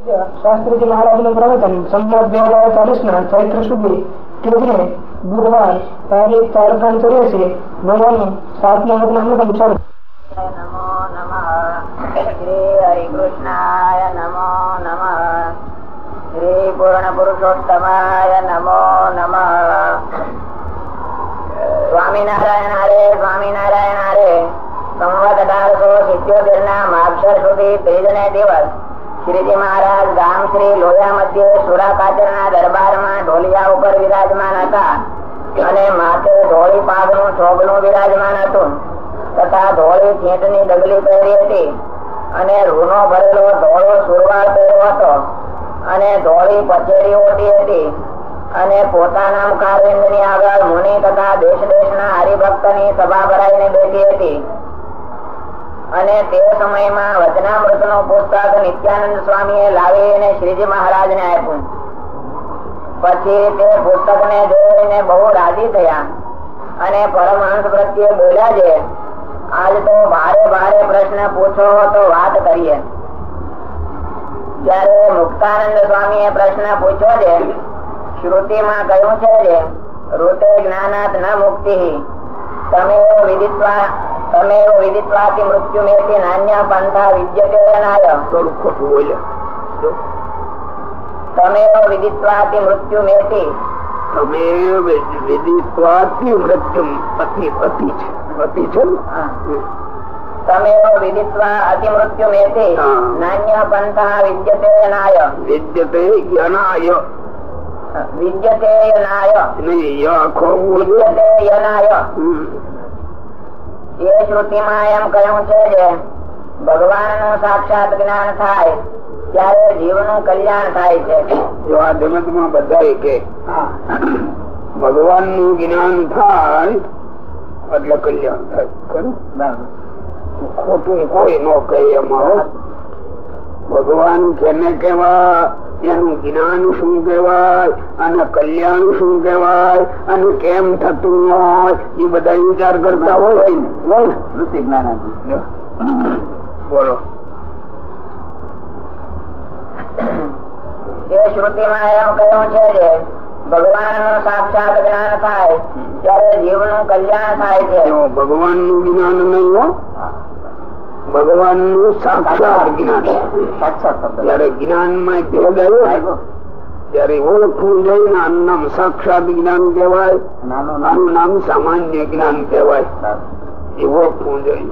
શાસ્ત્રીજી મહારાજનું પ્રવચન સંમત બે હજાર ચાલીસ ના ચૈત્ર સુધી ટીવી બુધવાર તારીખ ચાર ત્રણ ચોર્યાસી નવાનું સાતમા મતના અનુગમ ચાલુ નમો નમઃ શ્રી હરિકૃષ્ણાય નમો નમઃ. શ્રી પૂર્ણ પુરુષોત્તમાય નમો નમઃ. સ્વામિનારાયણ હરે સ્વામિનારાયણ હરે. સંવત અઢારસો સિત્યોતેર ના માગસર સુધી ત્રીજને દિવસ શ્રીજી મહારાજ ગામ શ્રી લોયા મધ્યે સુરાકાચર ના દરબાર ઢોલિયા ઉપર વિરાજમાન હતા. અને માથે ધોળી પાગનું છોગલું વિરાજમાન હતું. તથા ધોળી ચીંટની ડગલી પહેરી હતી. અને રૂનો ભરેલો ધોળો સુરવાળ પહેર્યો હતો. અને ધોળી પછેડી ઓઢી હતી. અને પોતાના કાર્યની ની આગળ મુનિ તથા દેશ દેશના હરિભક્તની સભા ભરાઈને બેઠી હતી. અને તે સમયમાં વચનામૃત નો પુસ્તક નિત્યાનંદ સ્વામી એ લાવીને શ્રીજી મહારાજ ને આપ્યું. પછી તે પુસ્તક ને જોઈને બહુ રાજી થયા અને પરમહંસ પ્રત્યે બોલ્યા છે, આજ તો ભારે ભારે પ્રશ્ન પૂછો તો વાત કરીએ. ત્યારે મુક્તાનંદ સ્વામી એ પ્રશ્ન પૂછ્યો છે શ્રુતિ માં કહ્યું છે ઋતે જ્ઞાનાત ન મુક્તિ તમે વિદિત્વા તમે વિદિત્વાથી મૃત્યુ મેથી નાન્ય પંથા વિદ્યતે નાય થોડું ખોટું બોલ્યા તમે વિદિત્વાથી મૃત્યુ મેથી તમે વિદિત્વાથી મૃત્યુ પતિ પતિ છે. પતિ છે ને? તમે વિદિત્વા અતિ મૃત્યુ મેથી. નાન્ય પંથા વિદ્યતે નાય વિદ્યતે યનાય નહીં આખો વિદ્યતે યનાય એ શ્રુતિમાં એમ કહ્યું છે કે ભગવાનનું સાક્ષાત જ્ઞાન થાય ત્યારે જીવનું કલ્યાણ થાય છે જો આ જગતમાં બધા કે ભગવાનનું જ્ઞાન થાય એટલે કલ્યાણ થાય. ખરું? ખોટું કોઈ ન કહે એમાં ભગવાન કેને કેવા એનું જ્ઞાન શું કહેવાય? અને કલ્યાણ શું કહેવાય? અને કેમ થતું હોય? એ બધા વિચાર કરતા હોય ને. બોલો. એ શ્રુતિમાં એમ કહ્યું છે કે ભગવાનનું સાક્ષાત જ્ઞાન થાય ત્યારે જીવનું કલ્યાણ થાય છે. ભગવાનનું જ્ઞાન નહીં હો. ભગવાનનું સાક્ષાત જ્ઞાન. જયારે જ્ઞાનમાં ભેદ આવ્યો ત્યારે ઓળખવું જોઈએ આનું નામ સાક્ષાત જ્ઞાન કહેવાય આનું નામ સામાન્ય જ્ઞાન કહેવાય. એ ઓળખવું જોઈએ.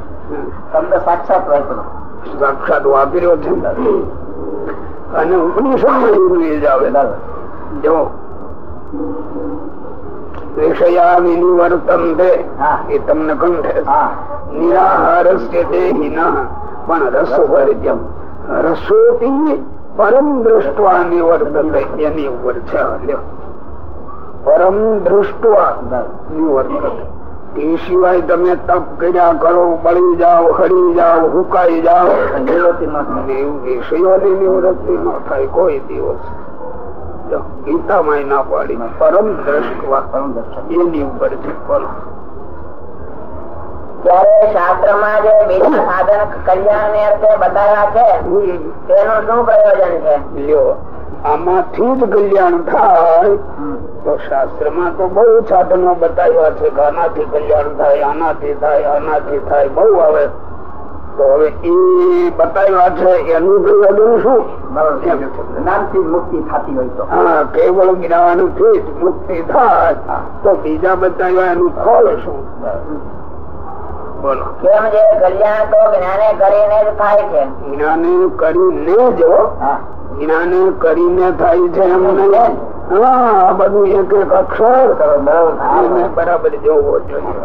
તમને સાક્ષાત સાક્ષાત વાપર્યો છે. અને ઉપનિષદ જ આવે. જો વિષયા વિનિવર્તનતે એ તમને કંઠે નિરાહારસ્ય દેહિન પણ રસોવર્જમ રસોથી પરમ દૃષ્ટવા નિવર્તતે એની ઉપર છે પરમ દૃષ્ટવા નિવર્તતે એ સિવાય તમે તપ કર્યા કરો બળી જાઓ હરી જાઓ હુકાઈ જાઓ એવું વિષયોની નિવૃત્તિ ન થાય કોઈ દિવસ ગીતામાં ના પાડી. પરમ દર્શક એની ઉપર છે. બોલો. શાસ્ત્રમાં જે બીજા સાધન કલ્યાણ ને અર્થે બતાવ્યા છે તેનું શું પ્રયોજન છે? લ્યો આમાંથી જ કલ્યાણ થાય. તો શાસ્ત્રમાં તો બહુ સાધનો બતાવ્યા છે કે આનાથી કલ્યાણ થાય આનાથી થાય આનાથી થાય. બહુ આવે. તો હવે એ બતાવ્યા છે એનું પ્રયોજન શું જ્ઞાનથી મુક્તિ થતી હોય તો. હા કેવળ જ્ઞાનથી મુક્તિ થાય. તો બીજા બતાવ્યા એનું ફળ શું? બોલો. કેમ જે કલ્યાણ તો જ્ઞાને કરીને જ થાય છે. જ્ઞાને કરીને જ જ્ઞાને કરીને થાય છે એમ નહીં. હા બધું એક એક અક્ષર. બરાબર. જોવો જોઈએ.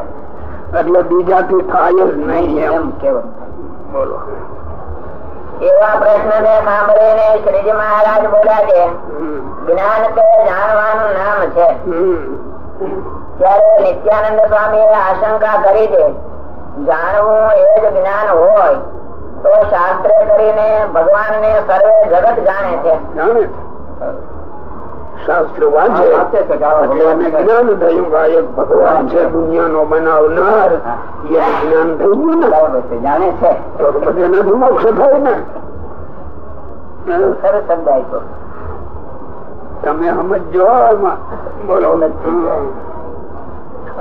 એટલે બીજાથી થાય જ નહીં એમ. બોલો. એવા પ્રશ્ન ને સાંભળીને શ્રીજી મહારાજ બોલ્યા છે જ્ઞાન તે જાણવાનું નામ છે. ત્યારે નિત્યાનંદ સ્વામી આશંકા કરી છે જાણવું એ જ જ્ઞાન હોય તો શાસ્ત્ર કરીને ભગવાન ને સર્વે જગત જાણે છે. શાસ્ત્ર વાંચે. એટલે એને જ્ઞાન થયું કે એક ભગવાન છે દુનિયાનો બનાવનાર. એ જ્ઞાન થઈ ગયું ને જાણે છે. તો મોક્ષ થાય ને. સરસ સમજાય તો તમે સમજો બોલો.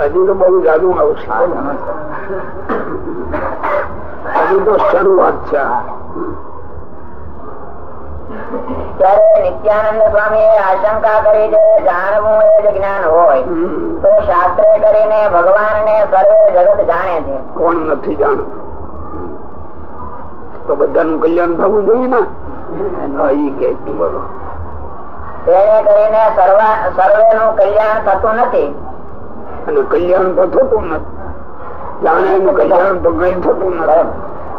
હજુ તો બહુ જાદુ આવશે. હજુ તો શરૂઆત છે. ત્યારે નિત્યાનંદ સ્વામી આશંકા કરી છે જાણવું એ જ જ્ઞાન હોય. તો શાસ્ત્રે કરીને ભગવાન ને સર્વે જગત જાણે છે. કોણ નથી જાણતું? તો બધાનું કલ્યાણ થવું જોઈએ ને? હા, ઈ કે બોલો તેને કરીને સર્વે નું કલ્યાણ થતું નથી. અને કલ્યાણ તો થતું નથી. જાણે એનું કલ્યાણ તો કઈ થતું નથી.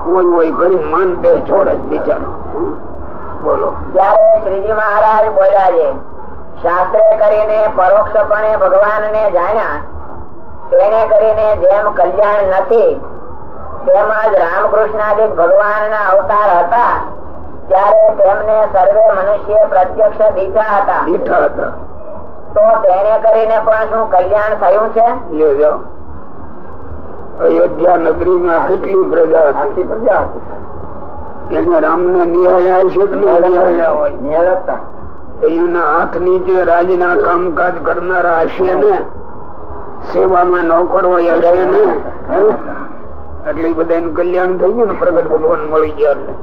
કોઈ કોઈ કરી માન બે છોડે જ બિચારો. ત્યારે શ્રીજી મહારાજ બોલ્યા છે શાસ્ત્રે કરીને પરોક્ષપણે ભગવાન ને જાણ્યા તેને કરીને જેમ કલ્યાણ નથી તેમજ રામકૃષ્ણાદિક ભગવાન ના અવતાર હતા ત્યારે તેમને સર્વે મનુષ્ય પ્રત્યક્ષ દીઠા હતા. દીઠા હતા. તો તેને કરીને પણ શું કલ્યાણ થયું છે? અયોધ્યા નગરી માં કેટલી પ્રજા પ્રજા એને રામ ને નિહાળ્યા છે નિહાળ્યા હોય એના હાથ નીચે રાજના કામકાજ કરનારા હશે ને સેવામાં નોકર હોય હશે ને એટલે બધા એનું કલ્યાણ થઈ ગયું ને પ્રગટ ભગવાન મળી ગયા એટલે.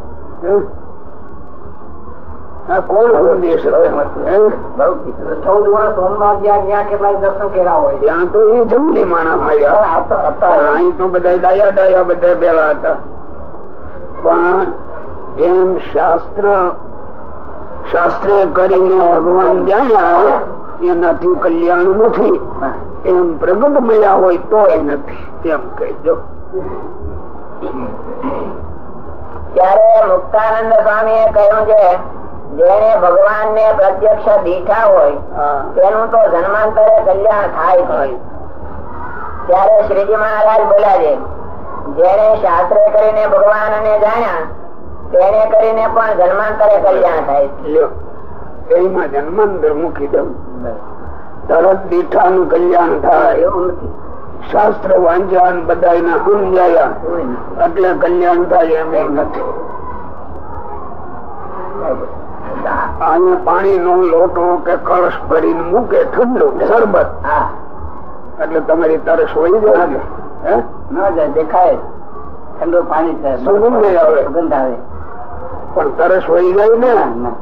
આ કોણ? હે? ચૌદ વર્ષ હોમમાં ગયા ત્યાં કેટલાય દર્શન કર્યા હોય. ત્યાં તો એ જંગલી માણસ મળ્યા. અહીં તો બધા ડાયા ડાયા બધા પેલા હતા. પણ જેમ શાસ્ત્ર શાસ્ત્રે કરીને ભગવાન જાણ્યા એનાથી કલ્યાણ નથી. એમ પ્રગટ મળ્યા હોય તો એ નથી. એમ કહેજો. ત્યારે મુક્તાનંદ સ્વામી એ કહ્યું છે જેને ભગવાન ને પ્રત્યક્ષ દીઠા હોય તેનું તો જન્માંતરે કલ્યાણ થાય છે ત્યારે શ્રીજી મહારાજ બોલ્યા છે જેને શાસ્ત્ર કરીને ભગવાન ને જાણ્યા તેને કરીને પણ જન્માંતરે કલ્યાણ થાય એમાં જન્માંતર મૂકી દઉં. તરત દીઠાનું કલ્યાણ થાય. એવું નથી. શાસ્ત્ર વાંચ્યા બધા બધા સમજાયા એટલે કલ્યાણ થાય એમ નથી. અહીંયા પાણી નો લોટો કે કળશ ભરીને મૂકે ઠંડુ શરબત. એટલે તમારી તરસ હોય જાય. હે? ન જાય દેખાય. ઠંડુ પાણી સુગંધ આવે. સુગંધ આવે. પણ તરસ વહી જાય ને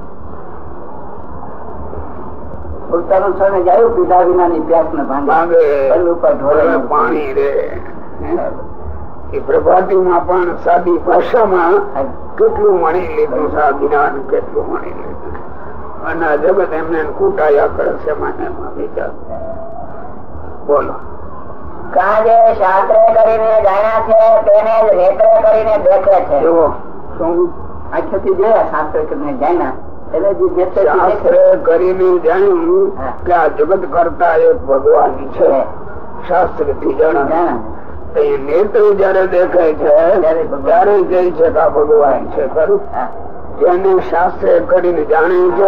ઉલટાનું છોડને જાયું પીધા વિનાની પ્યાસ ને ભાંગે. માંગે પલ્લુ ઉપર ઢોળે હવે પાણી રે એ પ્રભાતી માં પણ સાદી ભાષામાં કેટલું મણી લીધું છે કેટલું મણી લીધું. અને આ જગત એમને કૂટાયા કરે છે મને વિચાર. બોલો. કાજે શાસ્ત્રે કરીને જાણ્યા છે તેને જ નેત્રે કરીને દેખે છે. શું? આંખોથી જોયા શાસ્ત્ર કરીને જાણ્યા. કરીને કે આ જગત કરતા એક ભગવાન છે. શાસ્ત્રથી જાણ્યા. નેત્ર જયારે દેખાય છે ત્યારે જય છે કે આ ભગવાન છે ખરું? જેને શાસ્ત્ર કરીને જાણે છે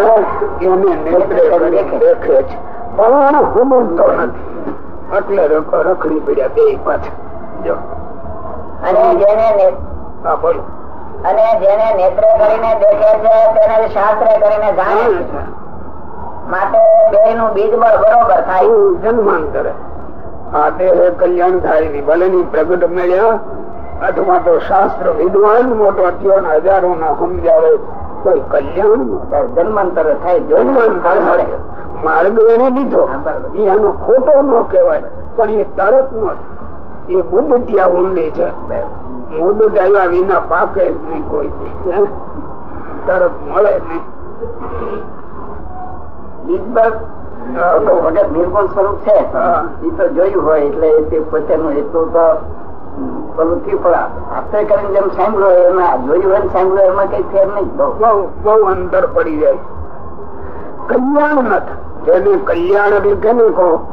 એને નેત્રે કરીને દેખે છે. પણ સમજતો નથી. એટલે રખડી પડ્યા બે પાછા. જો. અને જેને ને- હા બોલો. અને જેને નેત્ર કરીને દેખે છે તેને શાસ્ત્ર કરીને જાણે છે. માટે બે નું બીજ બળ બરોબર થાય. જન્માન કરે. આ દેહ કલ્યાણ થાયની ભલે ની પ્રગટ મળ્યા અથવા તો શાસ્ત્ર વિદ્વાન મોટો થયો ને હજારો ના સમજાવે કોઈ કલ્યાણ જન્માંતર થાય. જન્માંતર મળે. માર્ગ એને લીધો એનો ખોટો ન કહેવાય પણ એ તરત નો એ બુદ્ધિ ત્યાં ઊંડી છે. મુદત આવ્યા વિના પાકે નહીં કોઈ? તરત મળે નહીં. નિર્ગુણ એટલે કરીને જેમ સાંભળ્યો હોય એમાં જોયું હોય ને સાંભળ્યો એમાં બહુ બહુ પડી જાય કલ્યાણ ન જેને કલ્યાણ એટલે કેને કહો?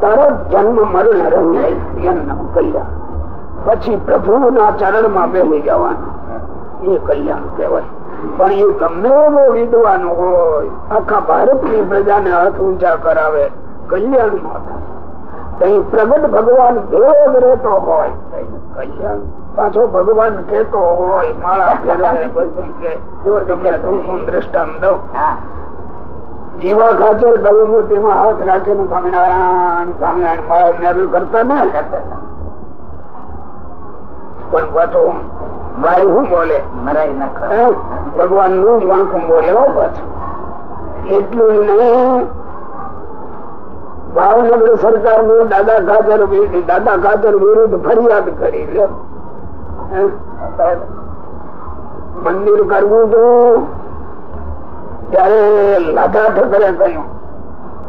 તરત જન્મ મરણ રંગ જાય એમનું કલ્યાણ. પછી પ્રભુના ચરણમાં બેસી જવાનું. એ કલ્યાણ કહેવાય. પણ એ ગમે એવો વિદ્વાન હોય આખા ભારતની પ્રજાને હાથ ઊંચા કરાવે કલ્યાણ કઈ પ્રગટ ભગવાન ભેદ રહેતો હોય પાછો ભગવાન કેતો હોય માળા ફેરવે બધું કે જો તમને ટૂંકું દ્રષ્ટાંત દઉં. જીવા ખાચર ગૌમૂર્તિમાં હાથ રાખીને સ્વામિનારાયણ સ્વામિનારાયણ કરતા ને પણ પાછો મારી શું બોલે? ભગવાનનું જ બોલે એટલું નહીં. ભાવનગર સરકારનું દાદા ખાતર દાદા ખાતર વિરુદ્ધ ફરિયાદ કરી લે મંદિર કરવું તું ત્યારે લાધા ઠકરે કહ્યું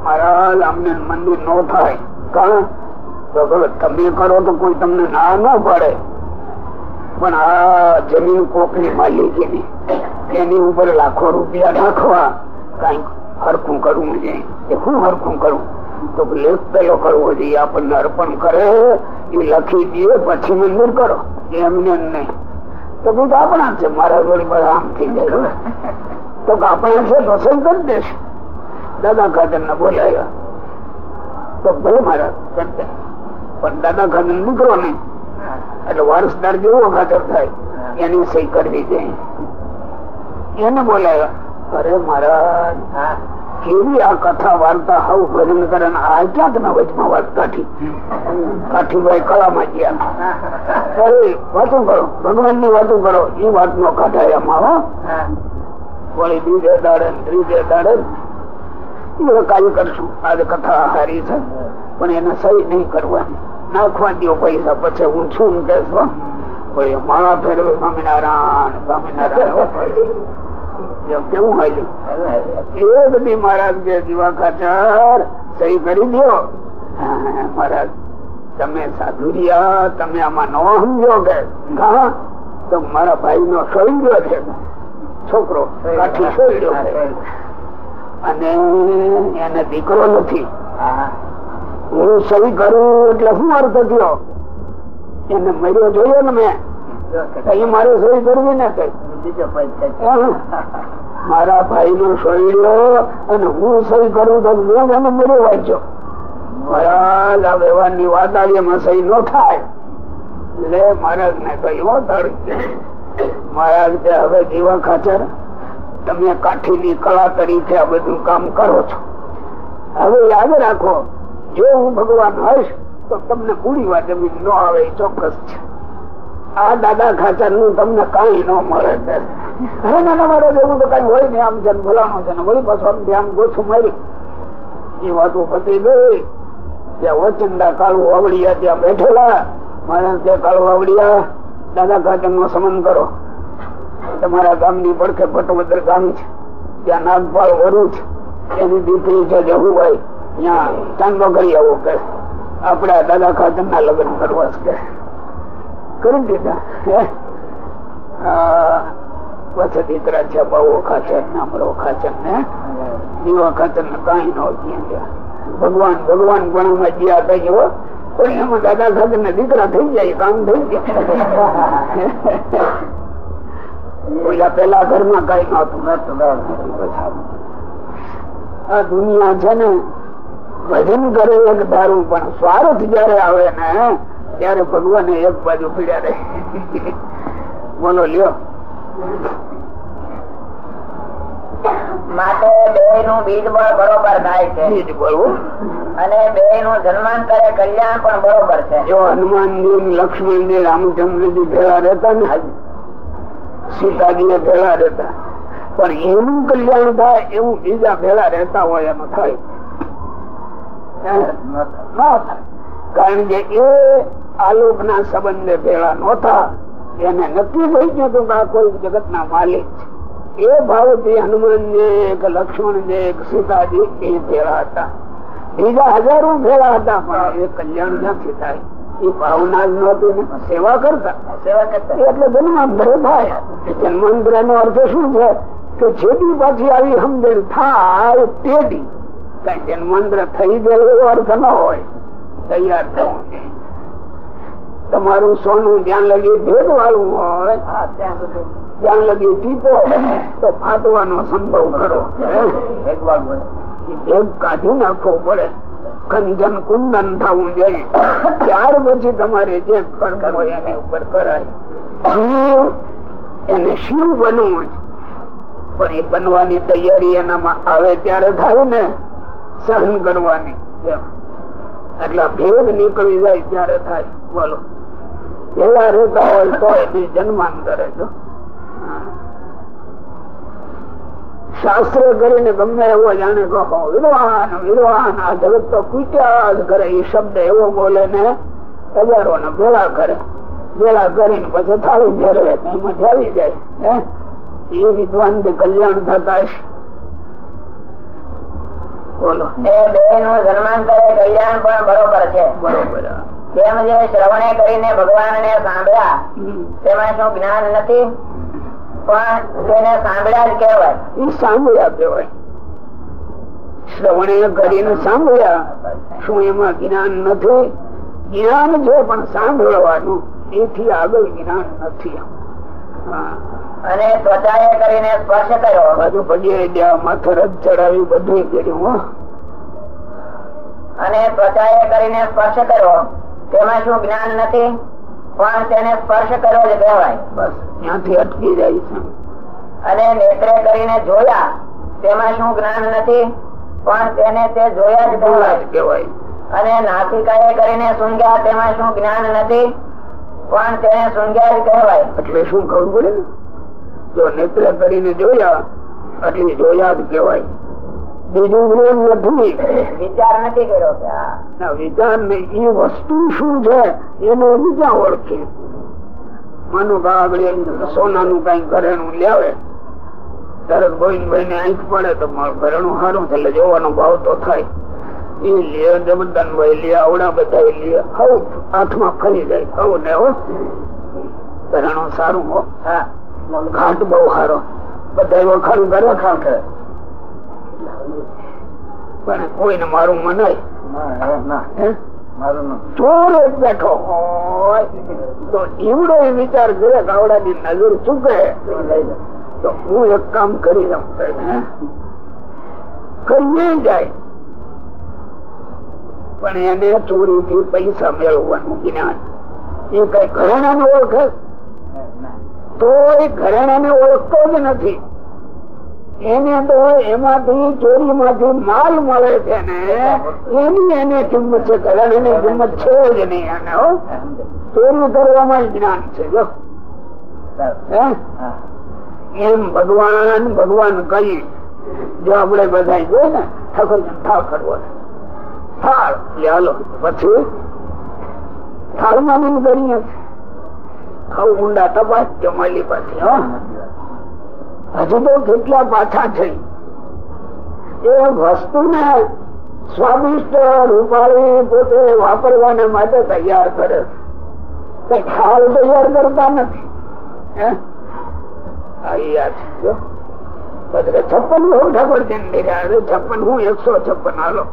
મહારાજ અમને મંદિર નો થાય. કારણ તમે કરો તો કોઈ તમને ના ન પડે. પણ આ જમીન કોકની માલિકીની એની. ઉપર લાખો રૂપિયા નાખવા કંઈક હરખું કરવું જોઈએ કે શું હરખું કરવું તો લેખ પેલો કરવો જોઈએ, આપણને અર્પણ કરે, એ લખી દે, પછી મંદિર કરો. એમને નહીં. તો કંઈક આપણા છે, મારા જોડે બધા આમ થઈ જાય તો આપણા છે સહી કરી દેશ. દાદા ખાતર ને બોલાયા તો ભલે મારા કરતા પણ દાદા ખાતર નીકળો નહીં. એટલે વારસદાર જેવો ખાતર થાય. એની સહી કરવી જોઈએ એને બોલાય અરે મારા કેવી આ કથા વાર્તા હવ ભજન કરે આ ક્યાં તમે વચમાં વાત કાઠી કાઠીભાઈ કળામાં ગયા. અરે વાતો કરો. ભગવાનની વાતો કરો. એ વાત નો કાઢાય આમાં વળી બીજે દાડે ત્રીજે દાડે એ કાર્ય કરશું. આજે કથા હારી છે. પણ એને સહી નહીં કરવાની. નાખવા દો પૈસા, પછી હું છું કે વળી મારા ફેરવે સ્વામિનારાયણ સ્વામિનારાયણ કેવું હાલ્યું એ બધી મહારાજ કે જીવા સહી કરી દો મહારાજ, તમે સાધુરિયા તમે આમાં નો સમજો કે. તો મારા ભાઈ નો સોઈડ્યો છે. છોકરો કાઠી સોઈડ્યો અને એને દીકરો નથી. હું સહી કરું એટલે શું અર્થ થયો? એને મર્યો જોયો ને મેં. કઈ મારે સહી કરવી ને કઈ? મારા ભાઈ નો સોયડ્યો અને હું સહી કરું તો હું એને મર્યો વાંચ્યો મહારાજ આ વ્યવહારની વાત આવી, એમાં સહી ન થાય. એટલે મહારાજ ને કહ્યું મહારાજ હવે જીવા ખાચર તમે કાઠી ની કળા તરીકે આ બધું કામ કરો છો. હવે યાદ રાખો જો હું ભગવાન હશ તો તમને પૂરી વાત જમીન ન આવે ચોક્કસ છે. આ દાદા ખાચરનું તમને કઈ ન મળે હવે નાના તો કઈ હોય ને આમ છે ભલાણો છે વળી પાછું આમ ધ્યાન મારી. એ વાતો પતી ગઈ. ત્યાં વચંડા કાળુ વાવડિયા ત્યાં બેઠેલા. મારા ત્યાં કાળુ વાવડિયા દાદા ખાચર નો સમન કરો. તમારા ગામની પડખે પટવદર ગામ છે. ત્યાં નાગપાળ વરુ છે. એની દીકરી છે જહુભાઈ. આપડા દાદા ખાતર ના લગ્ન કરવા કરી દીધા. પછી દીકરા છે બાવો ખાચર નામરો ખાચર ને દીવા ખાતર ને કઈ ન ભગવાન ભગવાન ગણમાં જ્યાં કઈ જવો પણ એમાં દાદા ખાતર ને દીકરા થઈ જાય, કામ થઈ જાય. પેલા ઘરમાં કઈ નતું આ દુનિયા છે ને ભજન કરે એક દારૂ પણ સ્વાર્થ જયારે આવે ને ત્યારે ભગવાન એક બાજુ પીડ્યા રહે. બોલો લ્યો. માટે બે નું બીજ બળ બરોબર થાય છે. બીજ બોલવું અને બે નું જન્માન કલ્યાણ પણ બરોબર છે. જો હનુમાનજી લક્ષ્મણજી રામચંદ્રજી ભેળા રહેતા ને સીતાજી ભેળા રહેતા. પણ એનું કલ્યાણ થાય એવું બીજા ભેળા રહેતા હોય એમ થાય. કારણ કે એ આલોક ના સંબંધે ભેળા નહોતા એને નક્કી થઈ ગયું હતું આ કોઈ જગત ના માલિક એ ભાવથી હનુમાન જે લક્ષ્મણ જે સીતાજી એ ભેળા હતા. બીજા હજારો ભેળા હતા પણ એ કલ્યાણ ક્યાંથી થાય. એ ભાવના જ નહોતી ને સેવા કરતા. સેવા કરતા. એટલે જન્માંતરે થાય. જન્માંતર નો અર્થ શું છે? કે જેથી પાછી આવી સમજણ થાય તેડી કઈ જન્માંતર થઈ ગયો અર્થ ન હોય, તૈયાર થવું તમારું સોનું જ્યાં લગી ભેદ વાળું હોય, જ્યાં લગી ટીપો તો ફાટવાનો સંભવ કરો ભેદ કાઢી નાખવો પડે. કંજન કુંદન થવું જોઈએ. ત્યાર પછી તમારે જે કર્મ હોય એની ઉપર કરાય. એને શિવ બનવું પણ એ બનવાની તૈયારી એનામાં આવે ત્યારે થાય ને. સહન કરવાની એટલે ભેદ નીકળી જાય ત્યારે થાય. બોલો. એવા રહેતા હોય તો એની જન્માંતરે છો શાસ્ત્ર કરીને ગમે એવો જાણે કહો વિરવાન વિરવાન આ જગત તો જ કરે. એ શબ્દ એવો બોલે ને હજારો ને ભેળા કરે. ભેળા કરીને પછી થાળી ફેરવે એમાં જાવી જાય. એ વિદ્વાન કલ્યાણ થતા બોલો. એ બે નું જન્માંતરે કલ્યાણ પણ બરોબર છે. બરોબર તેમ જે શ્રવણે કરીને ભગવાન ને સાંભળ્યા તેમાં શું જ્ઞાન નથી? પણ તેને સાંભળ્યા જ કહેવાય. એ સાંભળ્યા કહેવાય. શ્રવણે કરીને સાંભળ્યા શું એમાં જ્ઞાન નથી? જ્ઞાન છે પણ સાંભળવાનું. એથી આગળ જ્ઞાન નથી. અને ત્વચાએ કરીને સ્પર્શ કર્યો બધું પગે ગયા માથે રથ ચડાવી બધું કર્યું. અને ત્વચાએ કરીને સ્પર્શ કર્યો તેમાં શું જ્ઞાન નથી? પણ તેને સ્પર્શ કર્યો જ કહેવાય. બસ ત્યાંથી અટકી જાય છે. અને નેત્રે કરીને જોયા તેમાં શું જ્ઞાન નથી? પણ તેને તે જોયા જ કહેવાય જ કહેવાય. અને નાસિકાએ કરીને સૂંઘ્યા તેમાં શું જ્ઞાન નથી? પણ તેને સૂંઘ્યા કહેવાય. એટલે શું ખબર પડે જો નેત્ર કરીને જોયા એટલે જોયા જ કહેવાય. બીજું જ્ઞાન નથી. વિચાર નથી કર્યો ના વિચાર ને એ વસ્તુ શું છે એને બીજા ઓળખે. માનો કે આગળ સોનાનું કઈ ઘરેણું લેવે. તરત ગોવિંદભાઈ ને આંખ પડે તો ઘરેણું સારું એટલે જોવાનો ભાવ તો થાય. એ લે જબરદાનભાઈ લે આવડા બધા લે. હવ હાથમાં ફરી જાય હવ ને હો. ઘરેણું સારું હો. હા. ઘાટ બહુ સારો. બધા વખાણ કરે વખાણ પણ કોઈને મારું મનાય? ચોર બેઠો હોય. તો એવડો એ વિચાર કરે ગાવડા ની નજર ચૂકે. તો હું એક કામ કરી દઉં? કરીએ જાય. પણ એને ચોરી થી પૈસા મેળવવાનું જ્ઞાન. એ કઈ ઘરેણા ને ઓળખે? તો એ ઘરેણા ને ઓળખતો જ નથી. એને તો એમાંથી ચોરી માંથી માલ મળે છે ને, એની એને કિંમત છે ઘરેણા ની કિંમત છે જ નહીં એને ચોરી કરવામાં જ્ઞાન છે, જો? એમ ભગવાન ભગવાન કહી જો આપણે બધા જોઈએ ને ઠાકોર થાળ કરવો. હજુ તો કેટલા પાછા થઈ. એ વસ્તુને સ્વાદિષ્ટ રૂપાળી પોતે વાપરવાને માટે તૈયાર કરે. છે ખાલ તૈયાર કરતા નથી. હે? આ ઈ છે. છપ્પન હું છપ્પન એકસો છપ્પન. હાલો?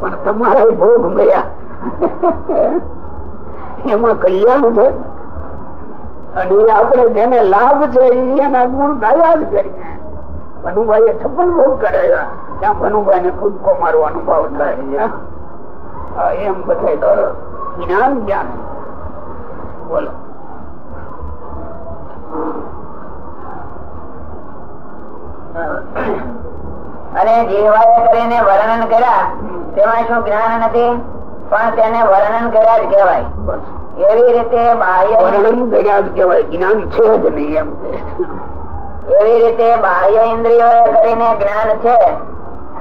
પણ તમારા ભોગ ગયા એમાં કલ્યાણ છે. અને એ આપણે જેને લાભ છે એના ગુણ ગાયા જ કરી. ભનુભાઈ છપ્પન ભોગ કરેલા ત્યાં ભનુભાઈ ને કૂદકો મારવાનો ભાવ થાય. એમ બધા જ્ઞાન જ્ઞાન. બોલો. અને જીવાએ કરીને વર્ણન કર્યા તેમાં શું જ્ઞાન નથી? પણ તેને વર્ણન કર્યા જ કહેવાય. એવી રીતે બાહ્ય વર્ણન કર્યા જ કહેવાય. જ્ઞાન છે જ નહીં એમ. એવી રીતે બાહ્ય ઇન્દ્રિયો કરીને જ્ઞાન છે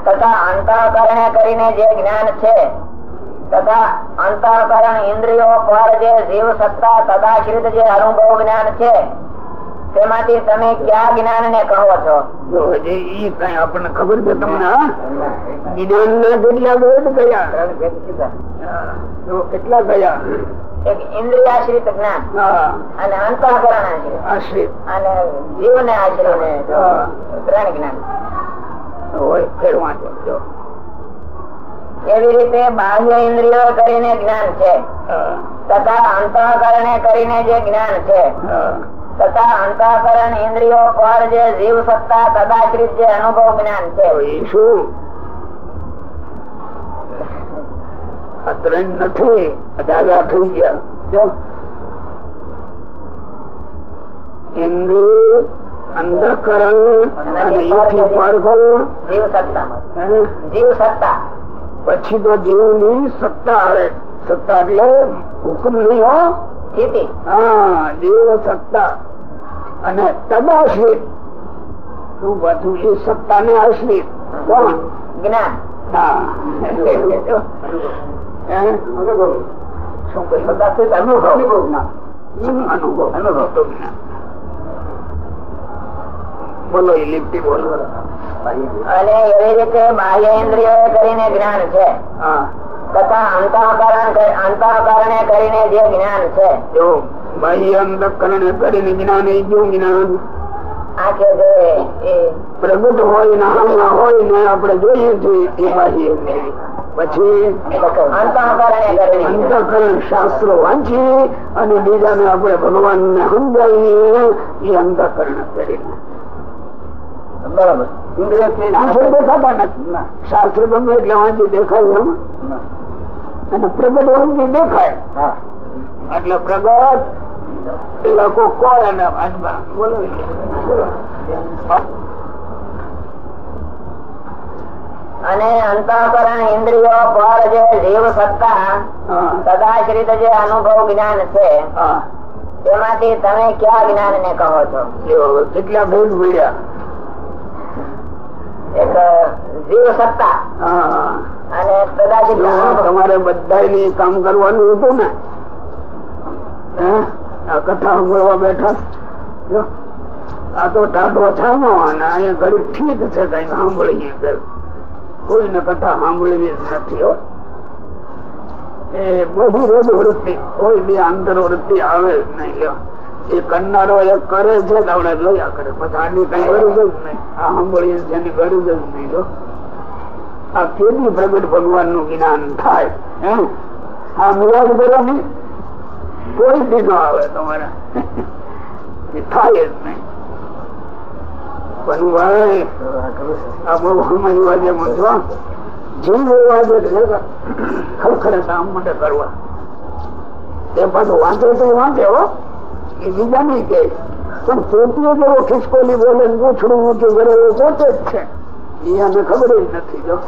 તથા અંતઃકરણે કરીને જે જ્ઞાન છે તથા અંતઃકરણ ઇન્દ્રિયો પર જે જીવ સત્તા તદાશ્રિત જે અનુભવ જ્ઞાન છે તેમાંથી તમે કયા જ્ઞાન ને કહો છો? કઈ આપણને ખબર છે તમને જ્ઞાન ના કેટલા ભેદ ગયા કેટલા ગયા એક ઇન્દ્રિયાશ્રિત જ્ઞાન. અને અંતઃકરણ આશ્રિત. અને જીવ ને આશ્રિત. ત્રણ જ્ઞાન. હોય ફેરવા જો. એવી રીતે બાહ્ય ઇન્દ્રિયો કરીને જ્ઞાન છે. તથા અંતઃકરણે કરીને જે જ્ઞાન છે. તથા અંતઃકરણ ઇન્દ્રિયો પર જે જીવ સત્તા તદાશ્રિત જે અનુભવ જ્ઞાન છે. તો શું? આ ત્રણ નથી દાદા થઈ ગયા. ઇન્દ્રિય અંધકરણ અને જીવ સત્તા. જીવ સત્તા. પછી તો જીવની સત્તા આવે. સત્તા એટલે હુકમ નહીં હો. હા જીવ સત્તા. અને તદાશ્રિત શું વધુ એ સત્તા ને આશ્રિત કોણ? જ્ઞાન. હા. શું કહ્યું? અનુભવ. અનુભવ. અનુભવ તો જ્ઞાન. બોલો એ લીપટી બોલો. અને એવી રીતે બાહ્ય ઇન્દ્રિયો કરીને જ્ઞાન છે. હા. તથા અંતઃકરણ અંતઃકરણે કરીને જે જ્ઞાન છે. બાહ્ય અંતકરણ કરીને જ્ઞાન એ ગયું જ્ઞાન. આંખે જોઈએ એ પ્રગટ હોય ને હામણા હોય ને આપણે જોઈએ છીએ એ બાહ્ય પછી અંતઃકરણ શાસ્ત્રો વાંચીએ અને બીજાને આપણે ભગવાન ને સમજાવીએ એ અંતઃકરણ કરીને. બરાબર. દેખાતા નથી. શાસ્ત્ર ગમે એટલે વાંચી દેખાય એમ. અને પ્રગટ વાંચી દેખાય. એટલે પ્રગટ લોકો કોઈ અને અને અંતઃકરણ ઇન્દ્રિયો પર જે જીવ સત્તા સદાશ્રિત જે અનુભવ જ્ઞાન છે તેમાંથી તમે ક્યાં જ્ઞાન ને કહો છો? કેટલા ભૂલ ભૂલ્યા એક જીવ સત્તા અને કદાચ તમારે બધા કામ કરવાનું હતું ને? કથા બેઠા? આ તો ટાટો છાનો અને અહીંયા ઘડી ઠીક છે, કઈ સાંભળીએ કોઈને કથા સાંભળવી જ નથી એ બહુ બધું વૃત્તિ, કોઈ બી આંતર વૃત્તિ આવે નહીં એ કરનારો એ કરે છે આપણે જોયા કરે પછી આની કઈ ગરજ જ નહીં. આ સાંભળીએ છીએ, એની ગરજ જ નહીં જો આ કેવી પ્રગટ ભગવાનનું જ્ઞાન થાય, હે? આ મુલાદ કરો ને. કોઈ દી ન આવે તમારે. થાય જ નહીં. બીજા નહીં કે. પણ પોતીઓ જેવો ખિસકોલી બોલે પૂછડું ઊંચું કરે પોતે જ છે. એને ખબર જ નથી જો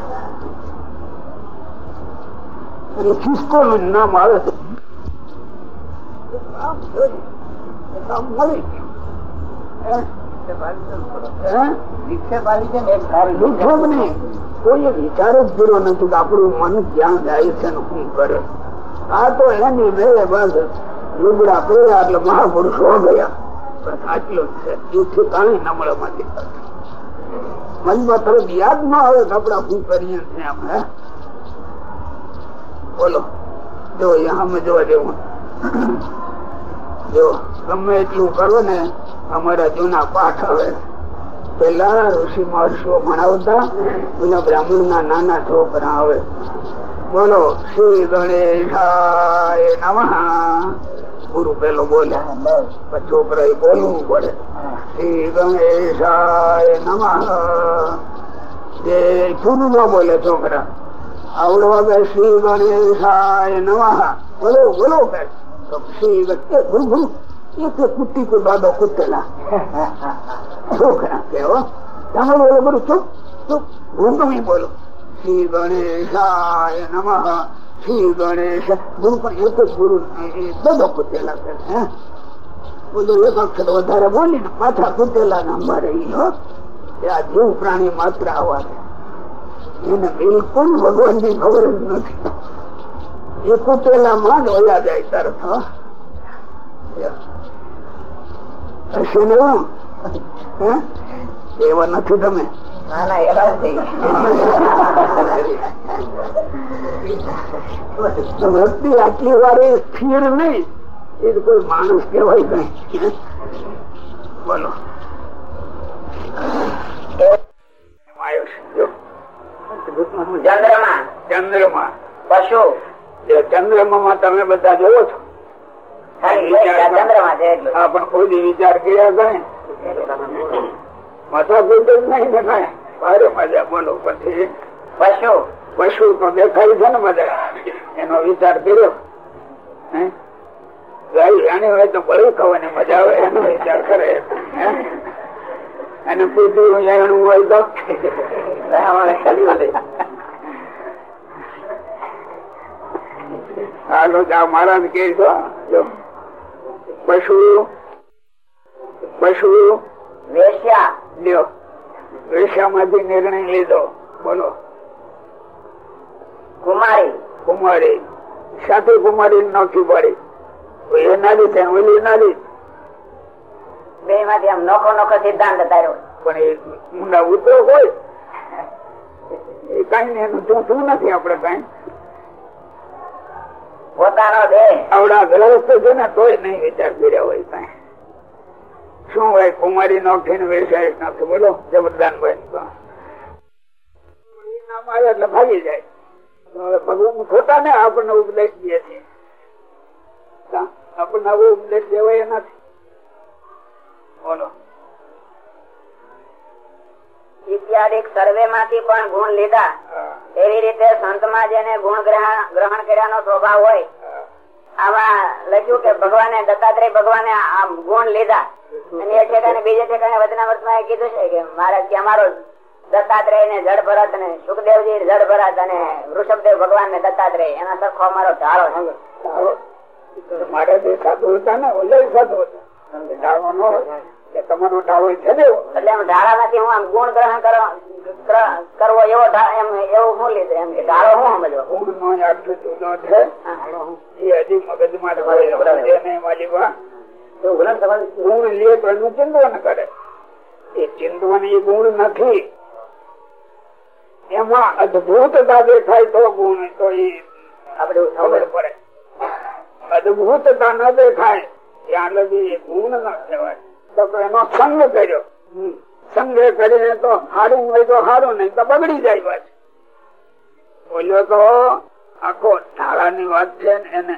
એટલે ખિસકોલું નામ આવે છે. કામ. કોઈએ વિચાર જ પૂરો નથી કે આપણું મન ક્યાં જાય છે શું કરે આ તો એની બે બસ લુગડા પહેર્યા એટલે મહાપુરુષો ગયા જ છે એથી કાંઈ નમળે માંથી મનમાં તરત યાદ ના આવે કપડા આપડા શું કરીએ છીએ આપણે બોલો જો અહીંયા જોવા જેવું જો ગમે એટલું કરો ને, અમારા જૂના પાઠ આવે. પેલા ઋષિ મહર્ષિઓ ભણાવતા, એના બ્રાહ્મણ ના નાના છોકરા આવે. બોલો, શ્રી ગણેશાય નમઃ. ગુરુ પેલો બોલે છોકરા એ બોલવું પડે. શ્રી ગણેશાય નમઃ. જે પૂરું ન બોલે છોકરા. આવડવા બે, શ્રી ગણેશાય નમઃ. બોલો બોલો કે વધારે બોલી ને પાછા કૂટેલા નંબર રહી હો આ જીવ પ્રાણી માત્ર આવા એને બિલકુલ ભગવાનની ખબર જ નથી. એ કૂટેલા માં જ જાય તરફ હશે ને એવા નથી તમે? વૃત્તિ આટલી વાર સ્થિર નહીં. એ કોઈ માણસ કેવાય કઈ બોલો. ચંદ્રમા. ચંદ્રમા. પશુ. ચંદ્રમા તમે બધા જોવો છો. પણ કોઈ વિચાર કર્યા કઈ માથા કૂટ જ નહીં ને ભારે મજા બોલો પછી. પશુ. પશુ તો દેખાય છે ને બધા. એનો વિચાર કર્યો. ગાય રાણી હોય તો બળી ને મજા આવે એનો વિચાર કરે. અને પૂછ્યું જાણવું હોય તો. હાલો મહારાજ કે પશુ. પશુ. વેશ્યા. લ્યો. વેશ્યામાંથી નિર્ણય લીધો. બોલો. કુમારી. કુમારી. સાથે કુમારી નોખી પડી. એ નારી છે ઓલી નારી બે માંથી આમ નોખો નોખો સિદ્ધાંત તાર્યો પણ એ ઊંડા ઉતરો હોય. એ કઈ ને એનું જોતું નથી આપડે કઈ. પોતાનો દેહ. આવડા ગ્રસ્ત છે ને, તોય નહીં વિચાર કર્યા હોય કઈ. શું હોય કુમારી નોખી ને વેસાય નથી? બોલો જબરદાન ભાઈ એટલે ભાગી જાય. ભગવાન ખોટા ને આપણને ઉપદેશ દે છે. આપણને આવો ઉપદેશ દેવાય નથી. બોલો. ઇત્યાદિ સર્વે માંથી પણ ગુણ લીધા. એવી રીતે સંતમાં જેને ગુણ ગ્રહણ કર્યાનો સ્વભાવ હોય આમાં લખ્યું કે ભગવાને દત્તાત્રેય ભગવાને આ ગુણ લીધા. અને એ ઠેકાને બીજે ઠેકાને વચનામૃતમાં કીધું છે કે મારા કે અમારો દત્તાત્રેય ને જડ ભરત ને સુખદેવજી જડ ભરત અને વૃષભદેવ ભગવાન ને દત્તાત્રેય એના સરખો અમારો ઢાળો મારે જે સાધુ હતા ને ઓલે સાધુ હતા. ઢાળો નો તમારો ઢાળો છે ને એટલે એમ ઢાળા નથી હું આમ ગુણ ગ્રહણ કરવો એવો એમ એવું શું લીધું એમ. કે ઢાળો હું સમજવો? ગુણ નો આટલું જુદો છે. એ હજી મગજમાં ગુણ લે તો એનું ચિંતવન કરે. એ ચિંતવન એ ગુણ નથી. એમાં અદભુતતા દેખાય તો ગુણ તો એ આપડે ખબર પડે. અદભુતતા ન દેખાય ત્યાં લગી ગુણ ન કહેવાય. તો એનો સંગ કર્યો. સંગ કરીને તો હારું હોય તો હારું નહીં તો બગડી જાય વાત બોલ્યો તો આખો ધારાની વાત છે એને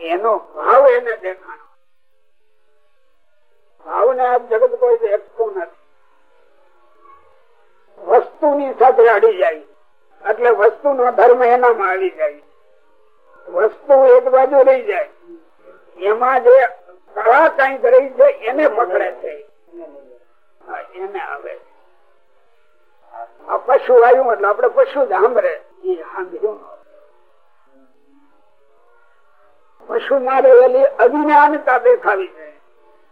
એનો ભાવ એને દેખાણો. ભાવ ને આ જગત કોઈ દેખતું નથી. વસ્તુની સાથે અડી જાય. એટલે વસ્તુ નો ધર્મ એનામાં આવી જાય. વસ્તુ એક બાજુ રહી જાય. એમાં જે કળા કંઈક રહી છે, એને પકડે છે. આ પશુ આવ્યું એટલે આપડે પશુ સાંભળે. સાંભળ્યું પશુ માં રહેલી અજ્ઞાનતા દેખાવી છે.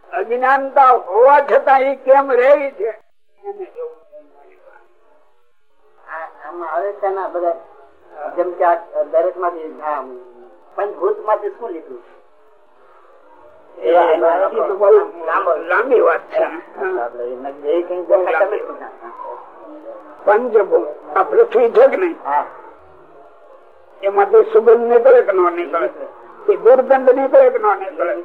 અજ્ઞાનતા હોવા છતાં એ કેમ રહી છે? એને જોવું આવે છે ને બધા, જેમ કે દરેકમાંથી પંચભૂતમાંથી શું લીધું? લાંબી વાત છે. પંચભૂત. આ પૃથ્વી છે કે નહીં? એમાંથી સુગંધ નીકળે કે ન નીકળે? એ દુર્ગંધ નીકળે કે ન નીકળે?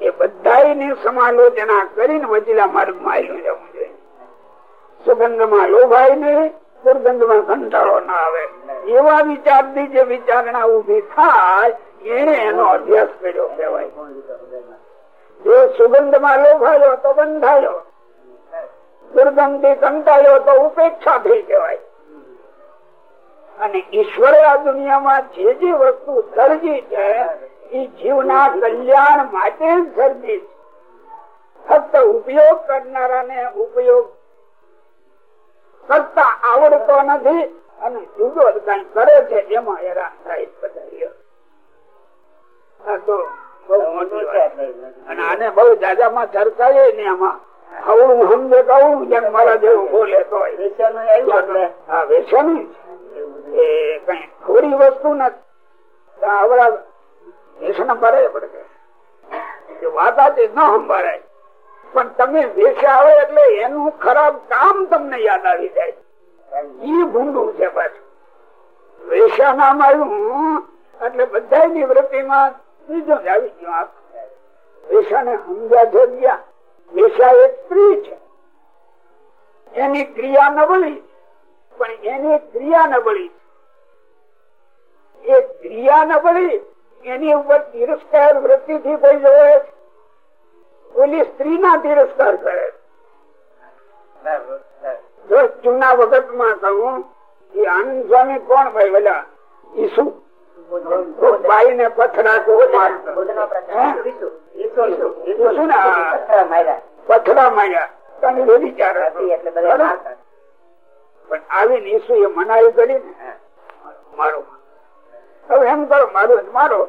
એ બધા ની સમાલોચના કરીને વચીલા માર્ગમાં આવી જવું જોઈએ. સુગંધમાં લોભાય નહીં દુર્ગંધમાં કંટાળો ના આવે. એવા વિચારથી જે વિચારણા ઊભી થાય, એને એનો અભ્યાસ કર્યો કહેવાય. જો સુગંધમાં લોભાયો તો બંધાયો. દુર્ગંધ કંટાળ્યો તો ઉપેક્ષા થઈ કહેવાય. અને ઈશ્વરે આ દુનિયામાં જે જે વસ્તુ સર્જી છે, એ જીવના કલ્યાણ માટે સર્જી છે. ફક્ત ઉપયોગ કરનારાને ઉપયોગ કરતા આવડતો નથી અને જુદો કઈ કરે છે એમાં હેરાન થાય બધા આને બહુ જાજામાં ચર્ચાએ ને આમાં અવળું સમજે કવળું જેમ મારા જેવું બોલે તો હા વેસની એ કઈ થોડી વસ્તુ નથી. આવડા વેસન ભરે પડે. વાત આતી ન સંભાળાય. પણ તમે વેસે આવે એટલે એનું ખરાબ કામ તમને યાદ આવી જાય. ઈ ભૂંડું છે પાછું. વેસા નામ આવ્યું, એટલે બધા નિવૃત્તિમાં ત્રીજો જ આવી ગયો ને સમજ્યા છે ગયા એક સ્ત્રી છે. એની ક્રિયા નબળી પણ એની ક્રિયા નબળી એ ક્રિયા નબળી એની ઉપર તિરસ્કાર વૃત્તિ થી કોઈ જોવે ઓલી સ્ત્રી ના તિરસ્કાર કરે. જો જૂના વખતમાં કહું કે આનંદ સ્વામી કોણ ભાઈ પેલા ઈસુ બાઈ ને? પથરા પથરા માર્યા પણ આવીને ઈસુ એ મનાઈ કરી ને મારો. હવે એમ કરો મારું મારો.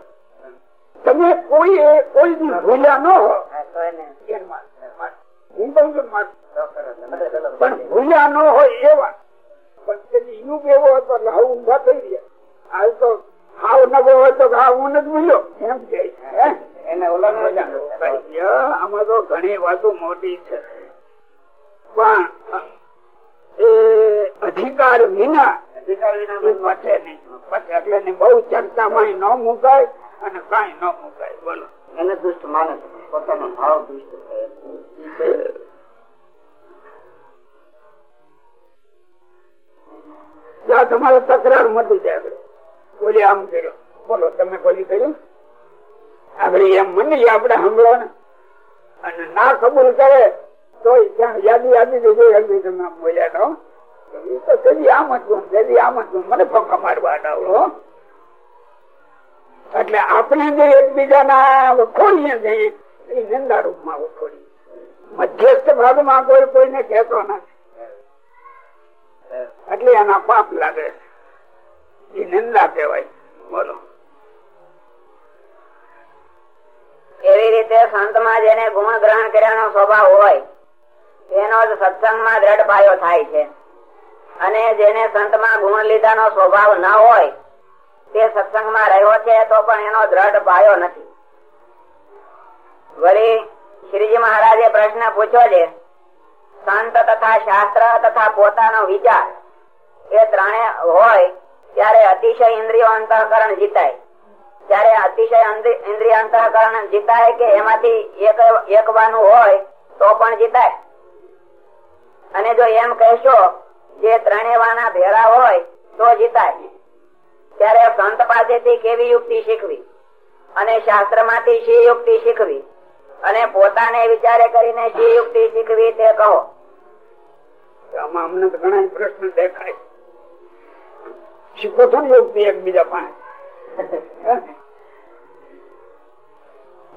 તમે કોઈ કોઈ દી ભૂલ્યા ન હો. પણ ભૂલ્યા ન હોય એવા પણ યુગ એવો હતો એટલે હવે ઊંધા થઈ ગયા. હાલ તો હાવ નવો હોય તો હાવ હું નથી ભૂલ્યો. એમ કે આમાં તો ઘણી વાતો મોટી છે. પણ એ અધિકાર વિના પચે નહીં. પચે એટલે બહુ ચર્ચામાં ન મુકાય. અને કઈ ન મુકાય બોલો. એને દુષ્ટ માને પોતાનો ભાવ દુષ્ટ તમારે તકરાર મટી જાય. બોલી આમ કર્યો. બોલો તમે બોલી કર્યું? આગળ એમ મને આપડે સાંભળો ને અને ના કબૂલ કરે તો ત્યાં યાદી આપી દીધી હલ્દી તમે બોલ્યા તો એ તો કદી આમ હતું કદી આમ હતું મને પંખા મારવા ડાવડો એટલે આપણે જે એકબીજાના વખોડીએ છીએ, એ નિંદા રૂપમાં વખોડીએ મધ્યસ્થ ભાગમાં કોઈ કોઈને કહેતો નથી. એટલે એના પાપ લાગે છે. એ નિંદા કહેવાય. બોલો. એવી રીતે સંતમાં જેને ગુણ ગ્રહણ કર્યાનો સ્વભાવ હોય, તેનો જ સત્સંગમાં દ્રઢ પાયો થાય છે. અને જેને સંતમાં ગુણ લીધાનો સ્વભાવ ન હોય તે સત્સંગમાં રહ્યો છે તો પણ એનો દ્રઢ પાયો નથી. વળી શ્રીજી મહારાજે પ્રશ્ન પૂછ્યો છે, સંત તથા શાસ્ત્ર તથા પોતાનો વિચાર એ ત્રણે હોય ત્યારે અતિશય ઇન્દ્રિયો અંતઃકરણ જીતાય. ત્યારે અતિશય ઇન્દ્રિય અંતઃકરણ જીતાય કે એમાંથી એક, એકવાનું હોય તો પણ જીતાય. અને જો એમ કહેશો, જે ત્રણેયવાના ભેરા હોય તો જીતાય. ત્યારે સંત પાસેથી કેવી યુક્તિ શીખવી અને શાસ્ત્રમાંથી શી યુક્તિ શીખવી અને પોતાને વિચારે કરીને શી યુક્તિ શીખવી તે કહો. આમાં અમને તો ઘણા પ્રશ્ન દેખાય. શીખો છો ને યુક્તિ એકબીજા પાસે.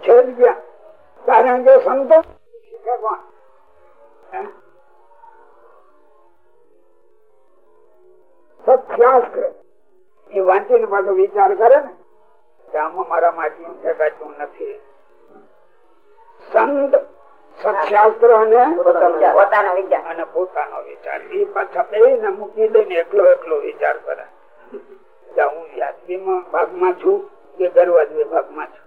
છે જ ક્યાં કારણ કે સંતો શીખે કોણ? સત્યાસ્ત્ર એ વાંચીને પાછો વિચાર કરે ને કે આમાં મારા માંથી કાચું નથી. સંત સત્શાસ્ત્ર અને પોતાનો વિચાર. એ પાછા બે ને મૂકી દઈને એકલો એકલો વિચાર કરે. હું વ્યાસબી ભાગમાં છું કે ગરવાજ વિભાગમાં છું?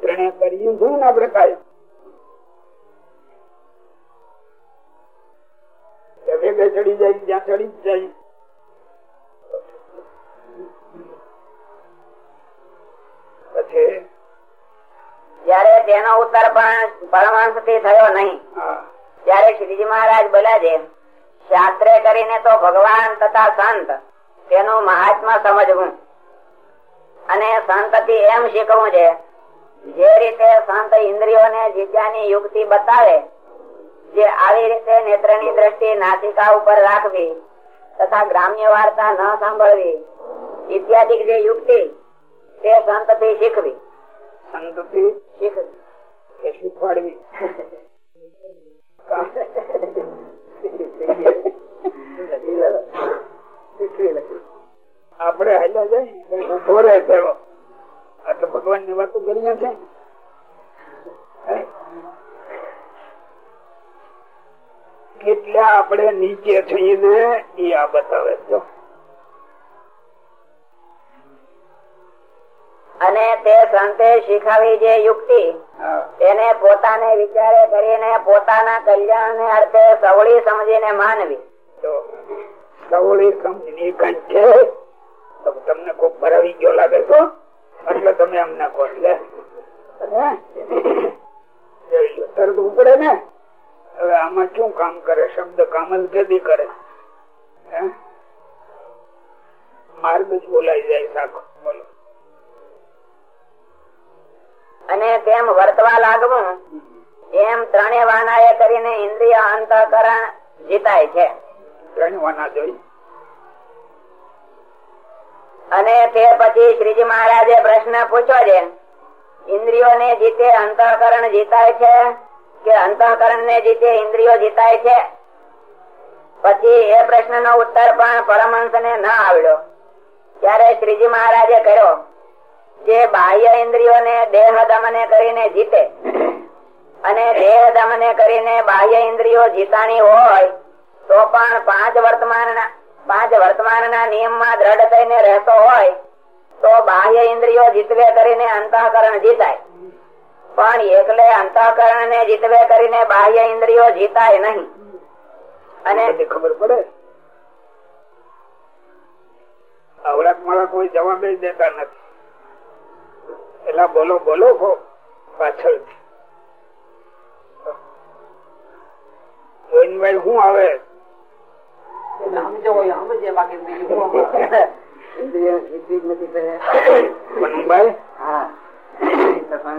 ત્રણે કરીએ છું ને આપડે કાયમ ચડી જાય ત્યાં ચડી જ જાય. તેનો ઉત્તર પણ પરમાંશથી થયો નહીં. ત્યારે શ્રીજી મહારાજ બોલ્યા છે શાસ્ત્રે કરીને તો ભગવાન તથા સંત તેનું મહાત્મા સમજવું. અને સંતથી એમ શીખવું છે જે રીતે સંત ઇન્દ્રિયોને જીત્યાની યુક્તિ બતાવે જે આવી રીતે નેત્રની દ્રષ્ટિ નાસિકા ઉપર રાખવી તથા ગ્રામ્ય વાર્તા ન સાંભળવી ઇત્યાદિ જે યુક્તિ તે સંતથી શીખવી. શીખવાડવી આપડે હાલ્યા રહે તેવો. એટલે ભગવાનની વાતો કરી છે કેટલા આપણે નીચે થઈને એ આ બતાવે જો. અને તે સંતે શીખવી જે યુક્તિ તેને પોતાને વિચારે કરીને પોતાના કલ્યાણ અર્થે સવળી સમજીને માનવી. સવળી સમજની કંઠે તમને કોક ભરાવી ગયો લાગે છો એટલે તમે અમને કહો એટલે. તરત ઉપડે ને? હવે આમાં શું કામ કરે? શબ્દ કામ જ ભેદી કરે? માર્ગ જ બોલાઈ જાય સાખો બોલો. અને તેમ વર્તવા લાગવું એમ ત્રણે વાના કરીને ઇન્દ્રિય અંતકરણ જીતાય છે. અને તે પછી શ્રીજી મહારાજે પ્રશ્ન પૂછ્યો છે ઇન્દ્રિયોને જીતે અંતઃકરણ જીતાય છે કે અંતઃકરણ ને જીતે ઇન્દ્રિયો જીતાય છે? પછી એ પ્રશ્ન નો ઉત્તર પણ પરમહંસ ને ના આવડ્યો. ત્યારે શ્રીજી મહારાજે કર્યો જે બાહ્ય ઇન્દ્રિયોને દેહ દમને કરીને જીતે અને દેહ દમને કરીને બાહ્ય ઇન્દ્રિયો જીતાની હોય, તો પણ પાંચ વર્તમાન પાંચ વર્તમાનના નિયમમાં દ્રઢ થઈને રહેતો હોય, તો બાહ્ય ઇન્દ્રિયો જીતવે કરીને અંતઃકરણ જીતાય. પણ એકલે અંતઃકરણ ને જીતવે કરીને બાહ્ય ઇન્દ્રિયો જીતાય નહીં. અને ખબર પડે? આવડાક મારા કોઈ જવાબ દેતા નથી. એટલે બોલો બોલો પાછળ ગોવિંદભાઈ શું આવે?